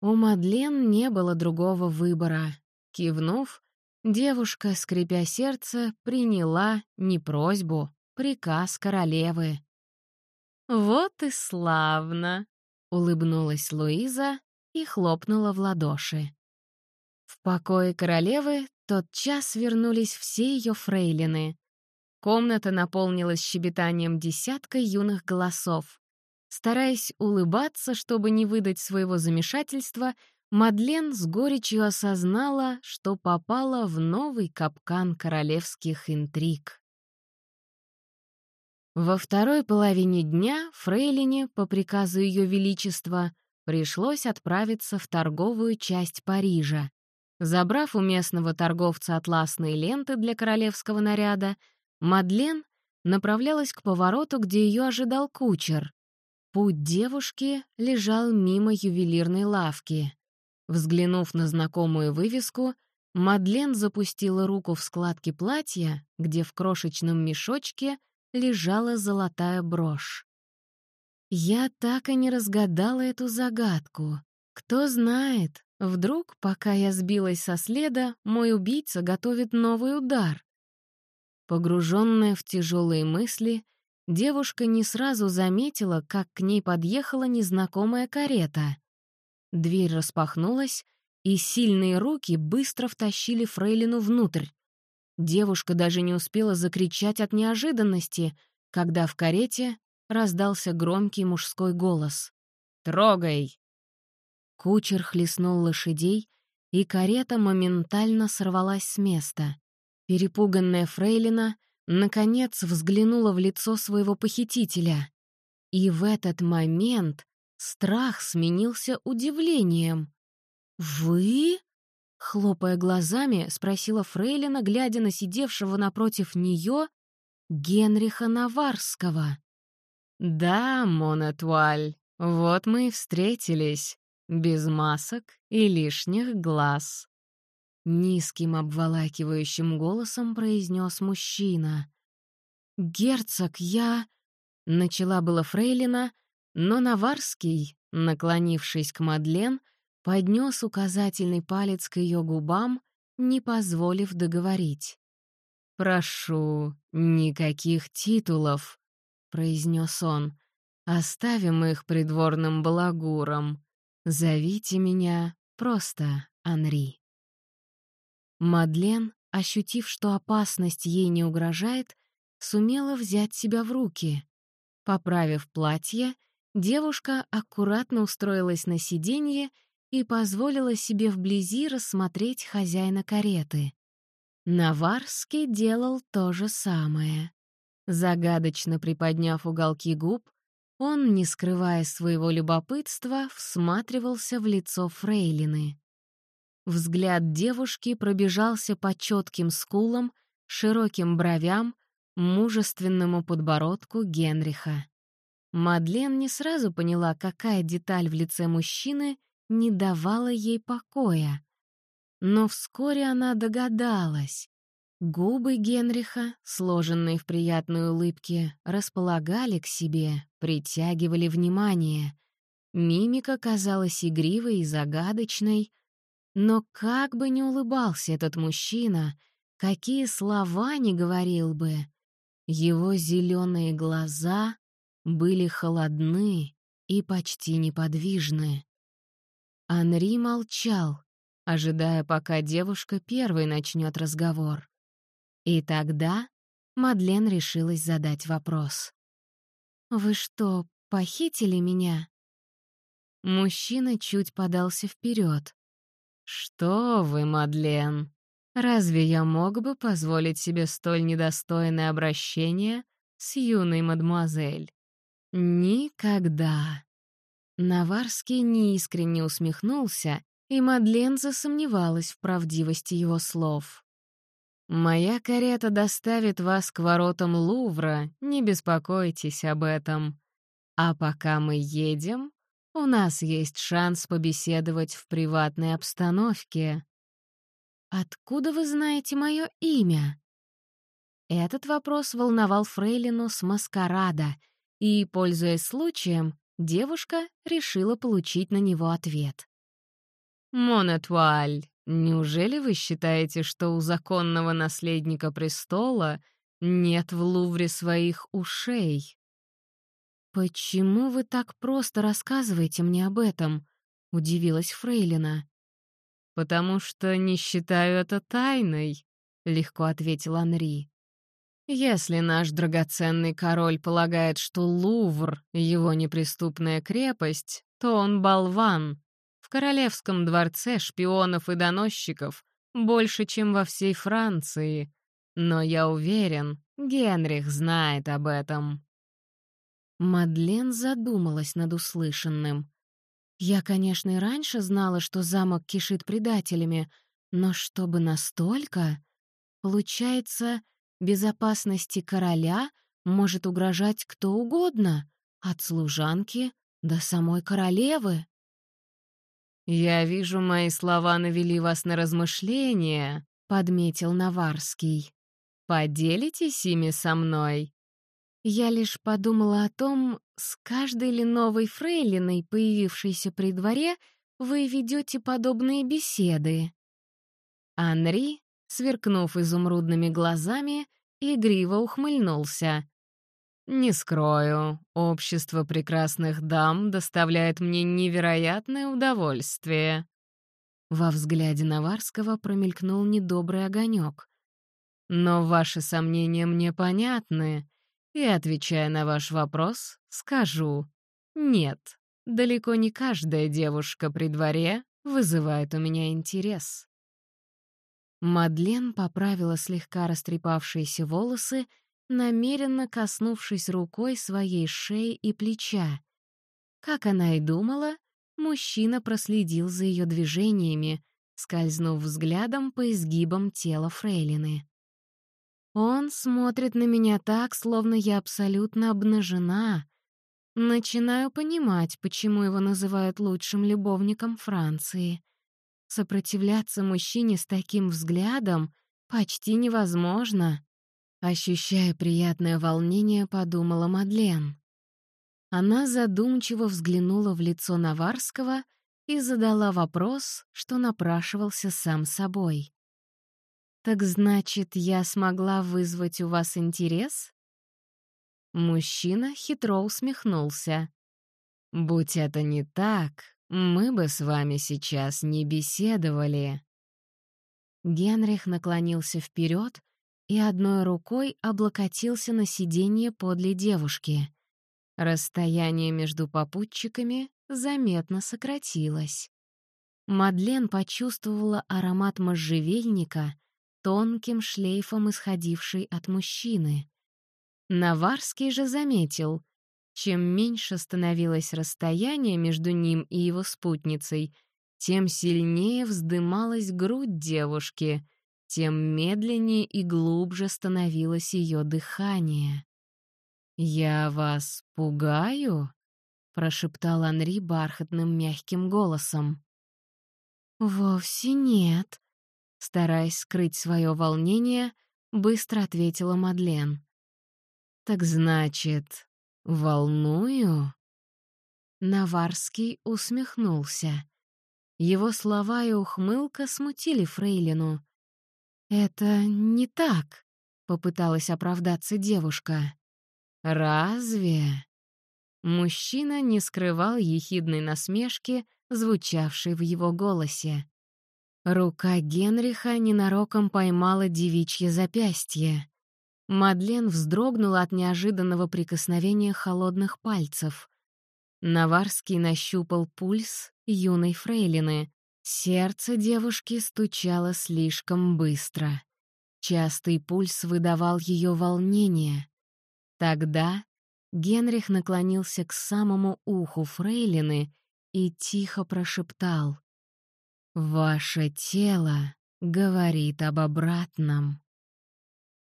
У Мадлен не было другого выбора. Кивнув, девушка, скрипя сердце, приняла не просьбу, приказ королевы. «Вот и славно!» — улыбнулась Луиза и хлопнула в ладоши. В покое королевы тот час вернулись все ее фрейлины. Комната наполнилась щебетанием десятка юных голосов. Стараясь улыбаться, чтобы не выдать своего замешательства, Мадлен с горечью осознала, что попала в новый капкан королевских интриг. Во второй половине дня Фрейлине, по приказу Ее Величества, пришлось отправиться в торговую часть Парижа. Забрав у местного торговца атласные ленты для королевского наряда, Мадлен направлялась к повороту, где ее ожидал кучер. Путь девушки лежал мимо ювелирной лавки. Взглянув на знакомую вывеску, Мадлен запустила руку в складки платья, где в крошечном мешочке лежала золотая брошь. Я так и не разгадала эту загадку. Кто знает, вдруг, пока я сбилась со следа, мой убийца готовит новый удар. Погруженная в тяжелые мысли, девушка не сразу заметила, как к ней подъехала незнакомая карета. Дверь распахнулась, и сильные руки быстро втащили Фрейлину внутрь. Девушка даже не успела закричать от неожиданности, когда в карете раздался громкий мужской голос. «Трогай!» Кучер хлестнул лошадей, и карета моментально сорвалась с места. Перепуганная Фрейлина наконец взглянула в лицо своего похитителя. И в этот момент страх сменился удивлением. «Вы?» — хлопая глазами, спросила Фрейлина, глядя на сидевшего напротив нее Генриха Наварского. «Да, Монетуаль, вот мы и встретились, без масок и лишних глаз». Низким обволакивающим голосом произнес мужчина. «Герцог, я...» — начала была Фрейлина, но Наварский, наклонившись к Мадлен, поднес указательный палец к ее губам, не позволив договорить. «Прошу, никаких титулов», — произнес он. «Оставим их придворным балагуром. Зовите меня просто Анри». Мадлен, ощутив, что опасность ей не угрожает, сумела взять себя в руки. Поправив платье, девушка аккуратно устроилась на сиденье и позволила себе вблизи рассмотреть хозяина кареты. Наварский делал то же самое. Загадочно приподняв уголки губ, он, не скрывая своего любопытства, всматривался в лицо фрейлины. Взгляд девушки пробежался по четким скулам, широким бровям, мужественному подбородку Генриха. Мадлен не сразу поняла, какая деталь в лице мужчины не давала ей покоя. Но вскоре она догадалась. Губы Генриха, сложенные в приятной улыбке, располагали к себе, притягивали внимание. Мимика казалась игривой и загадочной. Но как бы ни улыбался этот мужчина, какие слова ни говорил бы, его зеленые глаза были холодны и почти неподвижны. Анри молчал, ожидая, пока девушка первой начнет разговор. И тогда Мадлен решилась задать вопрос. «Вы что, похитили меня?» Мужчина чуть подался вперед. «Что вы, Мадлен? Разве я мог бы позволить себе столь недостойное обращение с юной мадемуазель? Никогда!» Наварский неискренне усмехнулся, и Мадлен засомневалась в правдивости его слов. «Моя карета доставит вас к воротам Лувра, не беспокойтесь об этом. А пока мы едем, у нас есть шанс побеседовать в приватной обстановке». «Откуда вы знаете мое имя?» Этот вопрос волновал Фрейлину с маскарада, и, пользуясь случаем, девушка решила получить на него ответ. «Монетуаль, Неужели вы считаете, что у законного наследника престола нет в Лувре своих ушей? «Почему вы так просто рассказываете мне об этом?» — удивилась Фрейлина. «Потому что не считаю это тайной», — легко ответил Анри. «Если наш драгоценный король полагает, что Лувр — его неприступная крепость, то он болван, в королевском дворце шпионов и доносчиков больше, чем во всей Франции. Но я уверен, Генрих знает об этом. Мадлен задумалась над услышанным. Я, конечно, и раньше знала, что замок кишит предателями, но чтобы настолько... Получается, безопасности короля может угрожать кто угодно, от служанки до самой королевы. «Я вижу, мои слова навели вас на размышления», — подметил Наварский. «Поделитесь ими со мной?» Я лишь подумала о том, с каждой ли новой фрейлиной, появившейся при дворе, вы ведете подобные беседы. Анри, сверкнув изумрудными глазами, игриво ухмыльнулся. «Не скрою, общество прекрасных дам доставляет мне невероятное удовольствие». Во взгляде Наварского промелькнул недобрый огонек. «Но ваши сомнения мне понятны, и, отвечая на ваш вопрос, скажу «нет». Далеко не каждая девушка при дворе вызывает у меня интерес. Мадлен поправила слегка растрепавшиеся волосы намеренно коснувшись рукой своей шеи и плеча. Как она и думала, мужчина проследил за ее движениями, скользнув взглядом по изгибам тела фрейлины. Он смотрит на меня так, словно я абсолютно обнажена. Начинаю понимать, почему его называют лучшим любовником Франции. Сопротивляться мужчине с таким взглядом почти невозможно. Ощущая приятное волнение, подумала Мадлен. Она задумчиво взглянула в лицо Наварского и задала вопрос, что напрашивался сам собой. «Так значит, я смогла вызвать у вас интерес?» Мужчина хитро усмехнулся. «Будь это не так, мы бы с вами сейчас не беседовали». Генрих наклонился вперед и одной рукой облокотился на сиденье подле девушки. Расстояние между попутчиками заметно сократилось. Мадлен почувствовала аромат можжевельника, тонким шлейфом исходивший от мужчины. Наварский же заметил, чем меньше становилось расстояние между ним и его спутницей, тем сильнее вздымалась грудь девушки — тем медленнее и глубже становилось ее дыхание. «Я вас пугаю?» — прошептал Анри бархатным мягким голосом. «Вовсе нет», — стараясь скрыть свое волнение, быстро ответила Мадлен. «Так значит, волную?» Наварский усмехнулся. Его слова и ухмылка смутили Фрейлину. «Это не так», — попыталась оправдаться девушка. «Разве?» Мужчина не скрывал ехидной насмешки, звучавшей в его голосе. Рука Генриха ненароком поймала девичье запястье. Мадлен вздрогнула от неожиданного прикосновения холодных пальцев. Наварский нащупал пульс юной фрейлины. Сердце девушки стучало слишком быстро. Частый пульс выдавал ее волнение. Тогда Генрих наклонился к самому уху фрейлины и тихо прошептал. «Ваше тело говорит об обратном».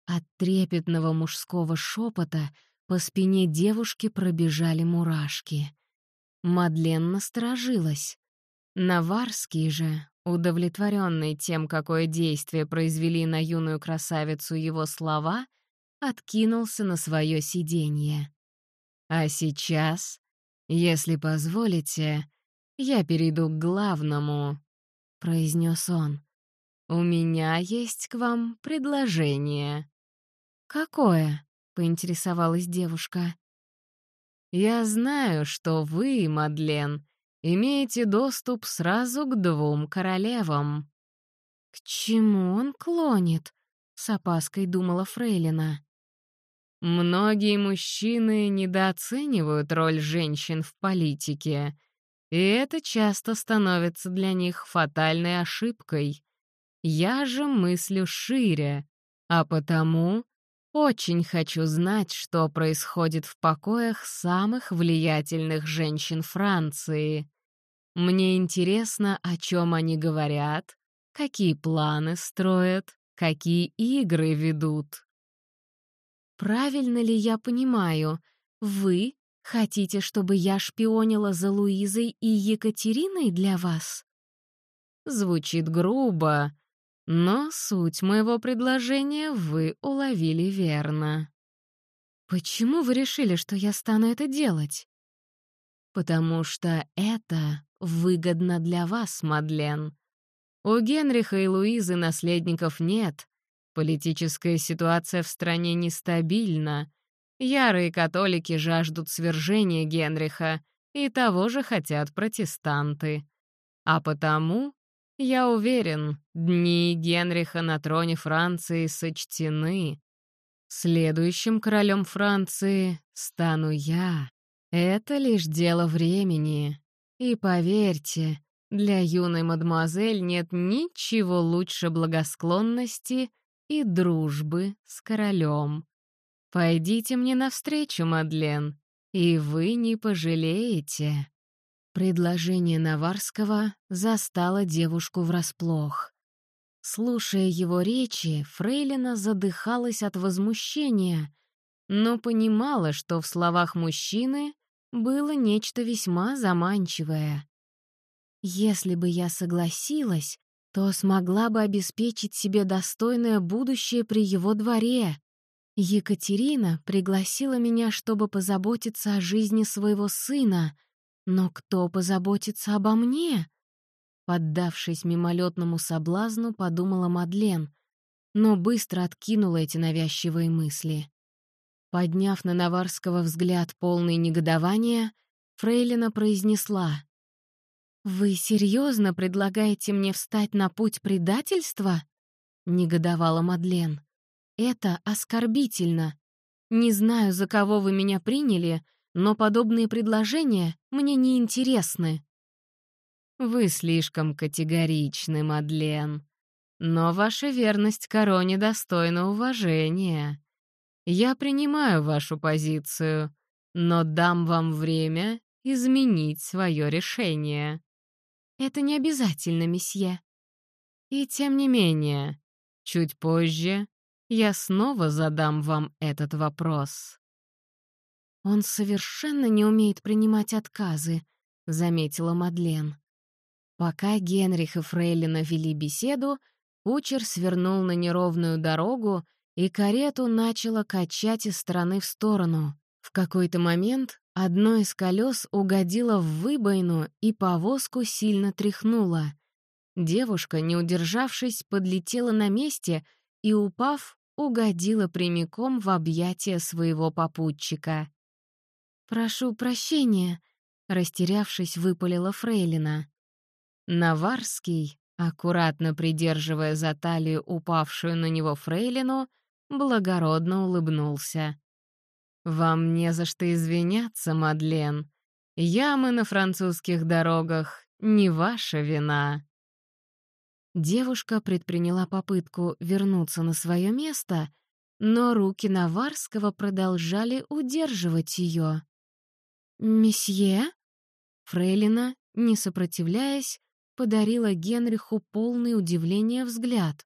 От трепетного мужского шепота по спине девушки пробежали мурашки. Мадлен насторожилась. Наварский же, удовлетворенный тем, какое действие произвели на юную красавицу его слова, откинулся на свое сиденье. «А сейчас, если позволите, я перейду к главному», — произнес он. «У меня есть к вам предложение». «Какое?» — поинтересовалась девушка. «Я знаю, что вы, Мадлен, имеете доступ сразу к двум королевам». «К чему он клонит?» — с опаской думала Фрейлина. «Многие мужчины недооценивают роль женщин в политике, и это часто становится для них фатальной ошибкой. Я же мыслю шире, а потому очень хочу знать, что происходит в покоях самых влиятельных женщин Франции. Мне интересно, о чем они говорят, какие планы строят, какие игры ведут. Правильно ли я понимаю, вы хотите, чтобы я шпионила за Луизой и Екатериной для вас? Звучит грубо, но суть моего предложения вы уловили верно. Почему вы решили, что я стану это делать? Потому что это выгодно для вас, Мадлен. У Генриха и Луизы наследников нет. Политическая ситуация в стране нестабильна. Ярые католики жаждут свержения Генриха, и того же хотят протестанты. А потому я уверен, дни Генриха на троне Франции сочтены. Следующим королем Франции стану я. Это лишь дело времени. И поверьте, для юной мадемуазель нет ничего лучше благосклонности и дружбы с королем. Пойдите мне навстречу, Мадлен, и вы не пожалеете. Предложение Наварского застало девушку врасплох. Слушая его речи, Фрейлина задыхалась от возмущения, но понимала, что в словах мужчины было нечто весьма заманчивое. «Если бы я согласилась, то смогла бы обеспечить себе достойное будущее при его дворе. Екатерина пригласила меня, чтобы позаботиться о жизни своего сына — но кто позаботится обо мне? Поддавшись мимолетному соблазну, подумала Мадлен, но быстро откинула эти навязчивые мысли. Подняв на Наварского взгляд полный негодования, Фрейлина произнесла. «Вы серьезно предлагаете мне встать на путь предательства?» — негодовала Мадлен. «Это оскорбительно. Не знаю, за кого вы меня приняли, но подобные предложения мне не интересны. Вы слишком категоричны, Мадлен. Но ваша верность короне достойна уважения. Я принимаю вашу позицию, но дам вам время изменить свое решение. Это не обязательно, месье. И тем не менее, Чуть позже я снова задам вам этот вопрос». «Он совершенно не умеет принимать отказы», — заметила Мадлен. Пока Генрих и Фрейлина вели беседу, кучер свернул на неровную дорогу, и карету начало качать из стороны в сторону. В какой-то момент одно из колес угодило в выбоину, и повозку сильно тряхнуло. Девушка, не удержавшись, подлетела на месте и, упав, угодила прямиком в объятия своего попутчика. «Прошу прощения», — растерявшись, выпалила Фрейлина. Наварский, аккуратно придерживая за талию упавшую на него Фрейлину, благородно улыбнулся. «Вам не за что извиняться, Мадлен. Ямы на французских дорогах — не ваша вина». Девушка предприняла попытку вернуться на свое место, но руки Наварского продолжали удерживать ее. «Месье?» Фрейлина, не сопротивляясь, подарила Генриху полный удивления взгляд.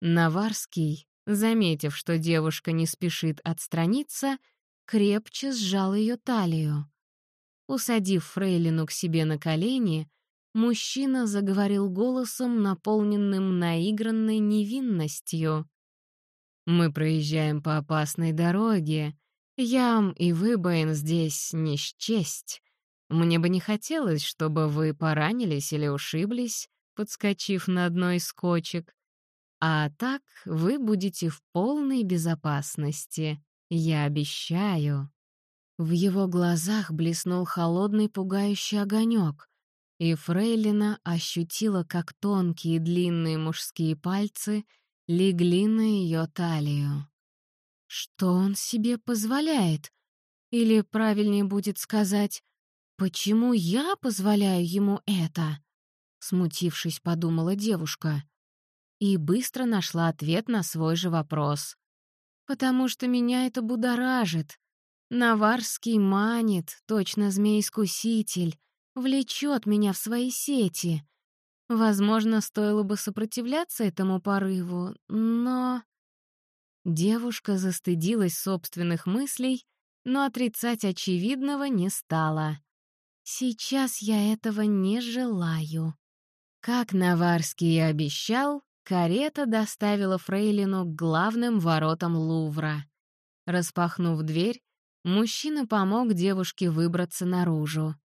Наварский, заметив, что девушка не спешит отстраниться, крепче сжал ее талию. Усадив Фрейлину к себе на колени, мужчина заговорил голосом, наполненным наигранной невинностью. «Мы проезжаем по опасной дороге. Ям и выбоин здесь не счесть. Мне бы не хотелось, чтобы вы поранились или ушиблись, подскочив на одной из кочек. А так вы будете в полной безопасности. Я обещаю». В его глазах блеснул холодный пугающий огонек, и Фрейлина ощутила, как тонкие длинные мужские пальцы легли на ее талию. Что он себе позволяет? Или, правильнее будет сказать, «Почему я позволяю ему это?» Смутившись, подумала девушка. И быстро нашла ответ на свой же вопрос. «Потому что меня это будоражит. Наварский манит, точно змей-искуситель, влечет меня в свои сети. Возможно, стоило бы сопротивляться этому порыву, но...» Девушка застыдилась собственных мыслей, но отрицать очевидного не стала. Сейчас я этого не желаю. Как Наварский и обещал, карета доставила Фрейлину к главным воротам Лувра. Распахнув дверь, мужчина помог девушке выбраться наружу.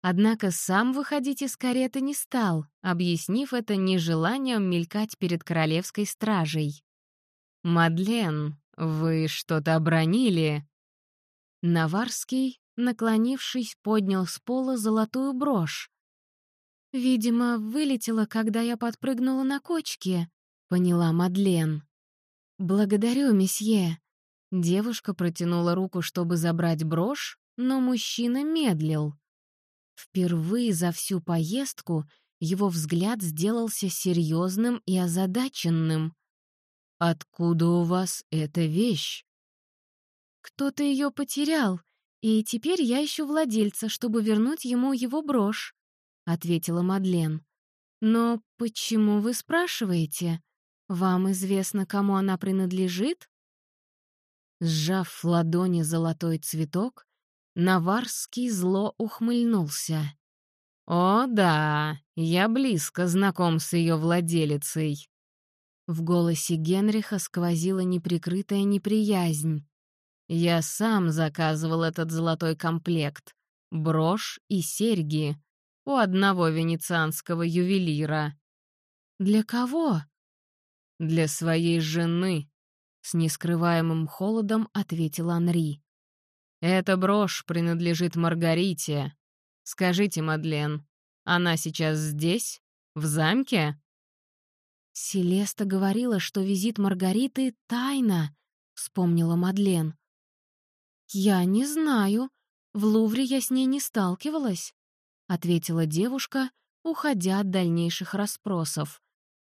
Однако сам выходить из кареты не стал, объяснив это нежеланием мелькать перед королевской стражей. «Мадлен, вы что-то обронили?» Наварский наклонившись, поднял с пола золотую брошь. «Видимо, вылетела, когда я подпрыгнула на кочке», — поняла Мадлен. «Благодарю, месье». Девушка протянула руку, чтобы забрать брошь, но мужчина медлил. Впервые за всю поездку его взгляд сделался серьезным и озадаченным. «Откуда у вас эта вещь?» «Кто-то ее потерял «И теперь я ищу владельца, чтобы вернуть ему его брошь», — ответила Мадлен. «Но почему вы спрашиваете? Вам известно, кому она принадлежит?» Сжав в ладони золотой цветок, Наварский зло ухмыльнулся. «О, да, я близко знаком с ее владелицей». В голосе Генриха сквозила неприкрытая неприязнь. Я сам заказывал этот золотой комплект. Брошь и серьги. У одного венецианского ювелира. «Для кого?» «Для своей жены», — с нескрываемым холодом ответил Анри. «Эта брошь принадлежит Маргарите. Скажите, Мадлен, она сейчас здесь? В замке?» «Селеста говорила, что визит Маргариты — тайна», — вспомнила Мадлен. «Я не знаю. В Лувре я с ней не сталкивалась», — ответила девушка, уходя от дальнейших расспросов.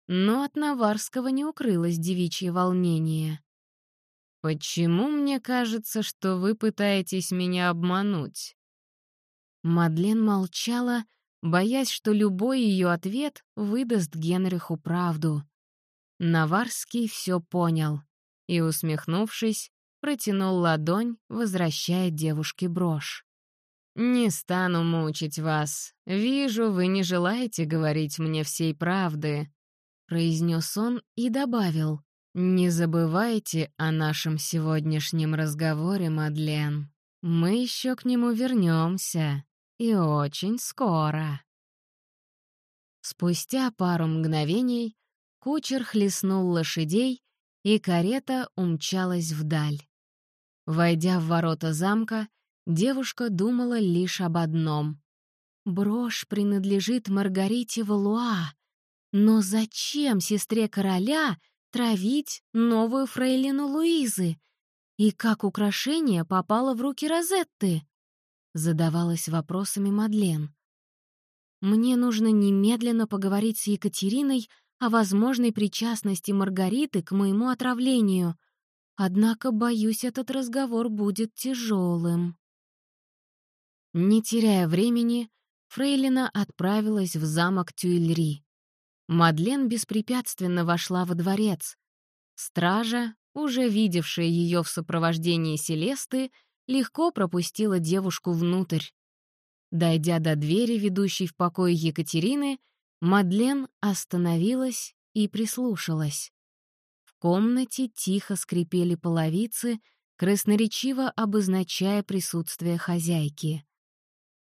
Но от Наварского не укрылось девичье волнение. «Почему мне кажется, что вы пытаетесь меня обмануть?» Мадлен молчала, боясь, что любой ее ответ выдаст Генриху правду. Наварский все понял и, усмехнувшись, протянул ладонь, возвращая девушке брошь. «Не стану мучить вас. Вижу, вы не желаете говорить мне всей правды», — произнес он и добавил. «Не забывайте о нашем сегодняшнем разговоре, Мадлен. Мы еще к нему вернемся. И очень скоро». Спустя пару мгновений кучер хлестнул лошадей, и карета умчалась вдаль. Войдя в ворота замка, девушка думала лишь об одном. Брошь принадлежит Маргарите Валуа. Но зачем сестре короля травить новую фрейлину Луизы? И как украшение попало в руки Розетты? Задавалась вопросами Мадлен. Мне нужно немедленно поговорить с Екатериной о возможной причастности Маргариты к моему отравлению. Однако, боюсь, этот разговор будет тяжелым. Не теряя времени, Фрейлина отправилась в замок Тюильри. Мадлен беспрепятственно вошла во дворец. Стража, уже видевшая ее в сопровождении Селесты, легко пропустила девушку внутрь. Дойдя до двери, ведущей в покой Екатерины, Мадлен остановилась и прислушалась. В комнате тихо скрипели половицы, красноречиво обозначая присутствие хозяйки.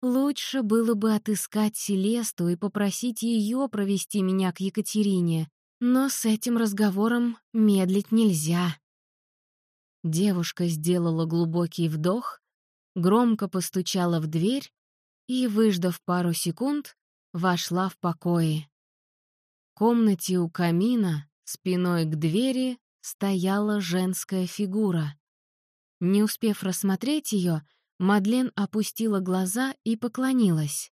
Лучше было бы отыскать Селесту и попросить ее провести меня к Екатерине, но с этим разговором медлить нельзя. Девушка сделала глубокий вдох, громко постучала в дверь и, выждав пару секунд, вошла в покои. В комнате у камина, спиной к двери, стояла женская фигура. Не успев рассмотреть ее, Мадлен опустила глаза и поклонилась.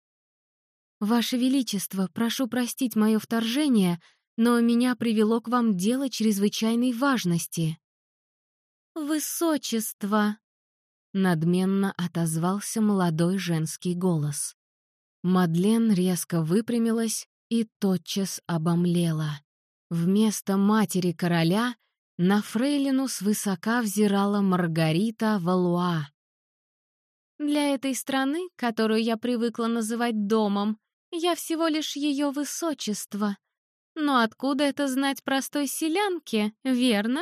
«Ваше Величество, прошу простить мое вторжение, но меня привело к вам дело чрезвычайной важности». «Высочество!» — надменно отозвался молодой женский голос. Мадлен резко выпрямилась и тотчас обомлела. Вместо матери короля на фрейлину свысока взирала Маргарита Валуа. «Для этой страны, которую я привыкла называть домом, я всего лишь ее высочество. Но откуда это знать простой селянке, верно?»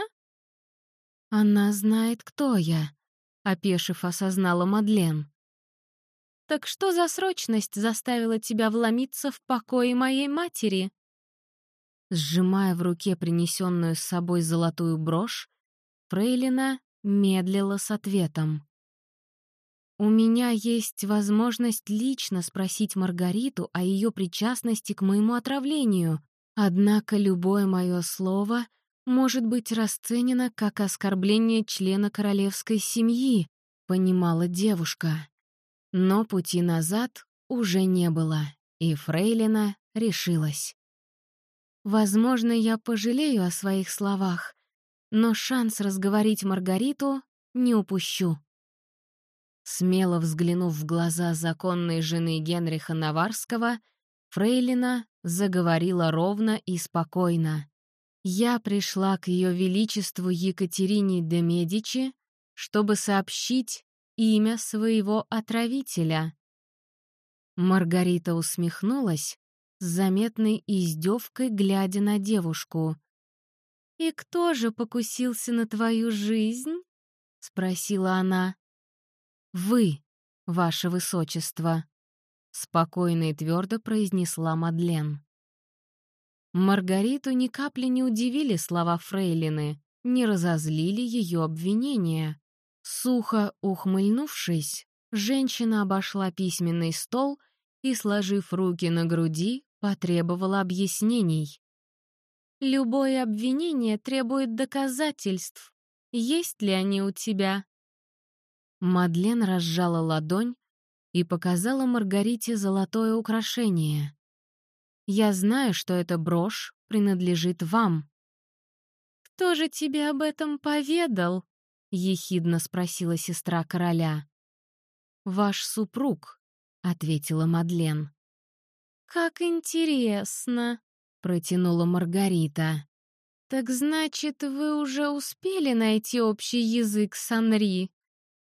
«Она знает, кто я», — опешив осознала Мадлен. «Так что за срочность заставила тебя вломиться в покои моей матери?» Сжимая в руке принесенную с собой золотую брошь, Фрейлина медлила с ответом. «У меня есть возможность лично спросить Маргариту о ее причастности к моему отравлению, однако любое мое слово может быть расценено как оскорбление члена королевской семьи», — понимала девушка. Но пути назад уже не было, и Фрейлина решилась. Возможно, я пожалею о своих словах, но шанс разговорить Маргариту не упущу. Смело взглянув в глаза законной жены Генриха Наварского, Фрейлина заговорила ровно и спокойно. «Я пришла к Ее Величеству Екатерине де Медичи, чтобы сообщить имя своего отравителя. Маргарита усмехнулась, с заметной издевкой глядя на девушку. «И кто же покусился на твою жизнь?» — спросила она. «Вы, ваше высочество», — спокойно и твердо произнесла Мадлен. Маргариту ни капли не удивили слова Фрейлины, не разозлили ее обвинения. Сухо ухмыльнувшись, женщина обошла письменный стол и, сложив руки на груди, потребовала объяснений. «Любое обвинение требует доказательств. Есть ли они у тебя?» Мадлен разжала ладонь и показала Маргарите золотое украшение. «Я знаю, что эта брошь принадлежит вам». «Кто же тебе об этом поведал?» — ехидно спросила сестра короля. «Ваш супруг», — ответила Мадлен. «Как интересно», — протянула Маргарита. «Так значит, вы уже успели найти общий язык с Анри?»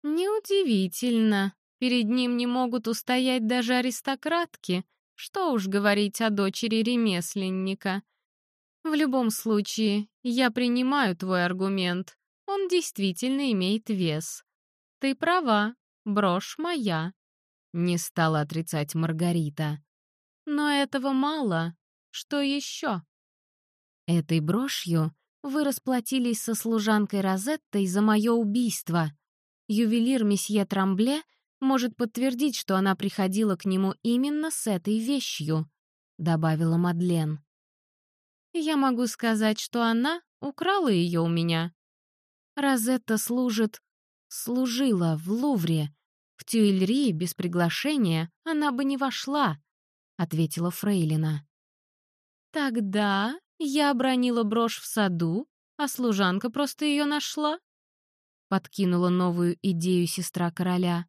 «Неудивительно. Перед ним не могут устоять даже аристократки. Что уж говорить о дочери ремесленника. В любом случае, я принимаю твой аргумент. Он действительно имеет вес. Ты права, брошь моя. Не стала отрицать Маргарита. Но этого мало. Что еще? Этой брошью вы расплатились со служанкой Розеттой за мое убийство. Ювелир месье Трамбле может подтвердить, что она приходила к нему именно с этой вещью», — добавила Мадлен. «Я могу сказать, что она украла ее у меня. Розетта служит... служила в Лувре. В Тюильри без приглашения она бы не вошла», — ответила Фрейлина. «Тогда я обронила брошь в саду, а служанка просто ее нашла?» Подкинула новую идею сестра короля.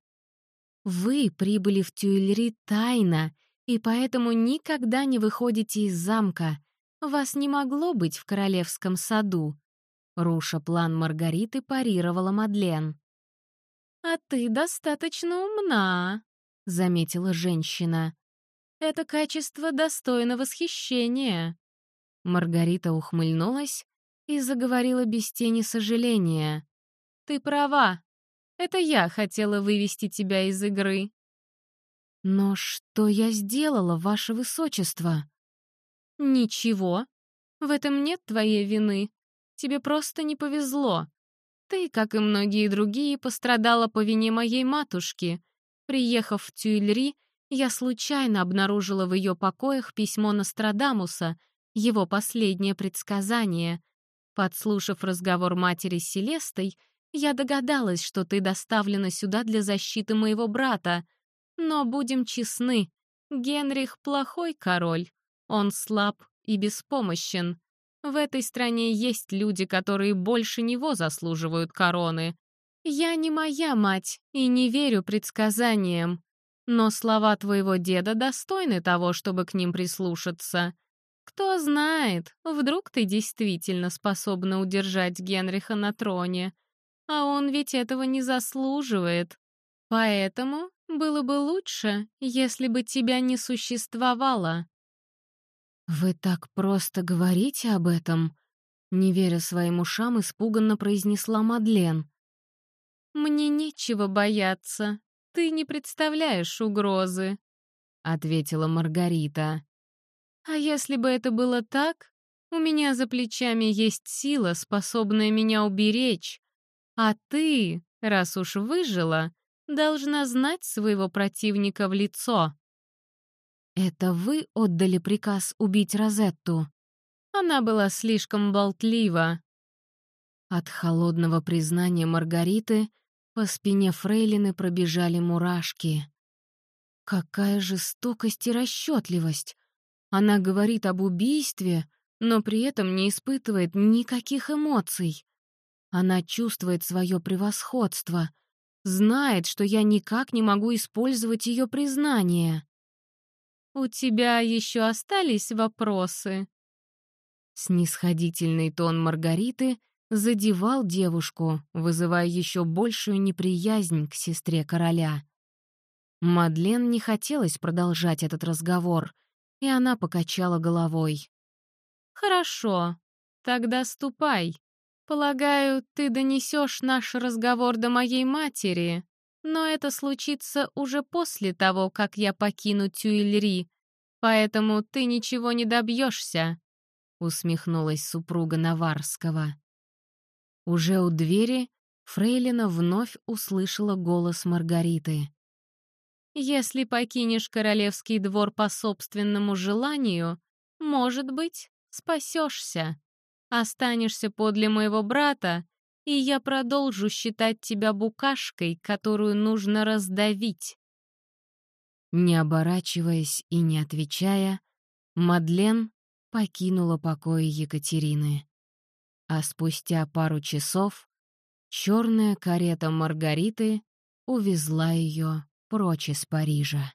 «Вы прибыли в Тюильри тайно, и поэтому никогда не выходите из замка. Вас не могло быть в королевском саду», Руша план Маргариты парировала Мадлен. «А ты достаточно умна», — заметила женщина. «Это качество достойно восхищения». Маргарита ухмыльнулась и заговорила без тени сожаления. «Ты права. Это я хотела вывести тебя из игры». «Но что я сделала, ваше высочество?» «Ничего. В этом нет твоей вины. Тебе просто не повезло. Ты, как и многие другие, пострадала по вине моей матушки. Приехав в Тюильри, я случайно обнаружила в ее покоях письмо Нострадамуса, его последнее предсказание. Подслушав разговор матери с Селестой, я догадалась, что ты доставлена сюда для защиты моего брата. Но будем честны, Генрих — плохой король. Он слаб и беспомощен. В этой стране есть люди, которые больше него заслуживают короны. Я не моя мать и не верю предсказаниям. Но слова твоего деда достойны того, чтобы к ним прислушаться. Кто знает, вдруг ты действительно способна удержать Генриха на троне. А он ведь этого не заслуживает. Поэтому было бы лучше, если бы тебя не существовало. «Вы так просто говорите об этом?» Не веря своим ушам, испуганно произнесла Мадлен. «Мне нечего бояться. Ты не представляешь угрозы», — ответила Маргарита. «А если бы это было так, у меня за плечами есть сила, способная меня уберечь, а ты, раз уж выжила, должна знать своего противника в лицо». «Это вы отдали приказ убить Розетту?» Она была слишком болтлива. От холодного признания Маргариты по спине Фрейлины пробежали мурашки. Какая жестокость и расчетливость! Она говорит об убийстве, но при этом не испытывает никаких эмоций. Она чувствует свое превосходство, знает, что я никак не могу использовать ее признание. «У тебя еще остались вопросы?» Снисходительный тон Маргариты задевал девушку, вызывая еще большую неприязнь к сестре короля. Мадлен не хотелось продолжать этот разговор, и она покачала головой. «Хорошо, тогда ступай. Полагаю, ты донесешь наш разговор до моей матери, но это случится уже после того, как я покину Тюильри, поэтому ты ничего не добьешься», — усмехнулась супруга Наварского. Уже у двери Фрейлина вновь услышала голос Маргариты. «Если покинешь королевский двор по собственному желанию, может быть, спасешься. Останешься подле моего брата, и я продолжу считать тебя букашкой, которую нужно раздавить». Не оборачиваясь и не отвечая, Мадлен покинула покои Екатерины. А спустя пару часов черная карета Маргариты увезла ее прочь из Парижа.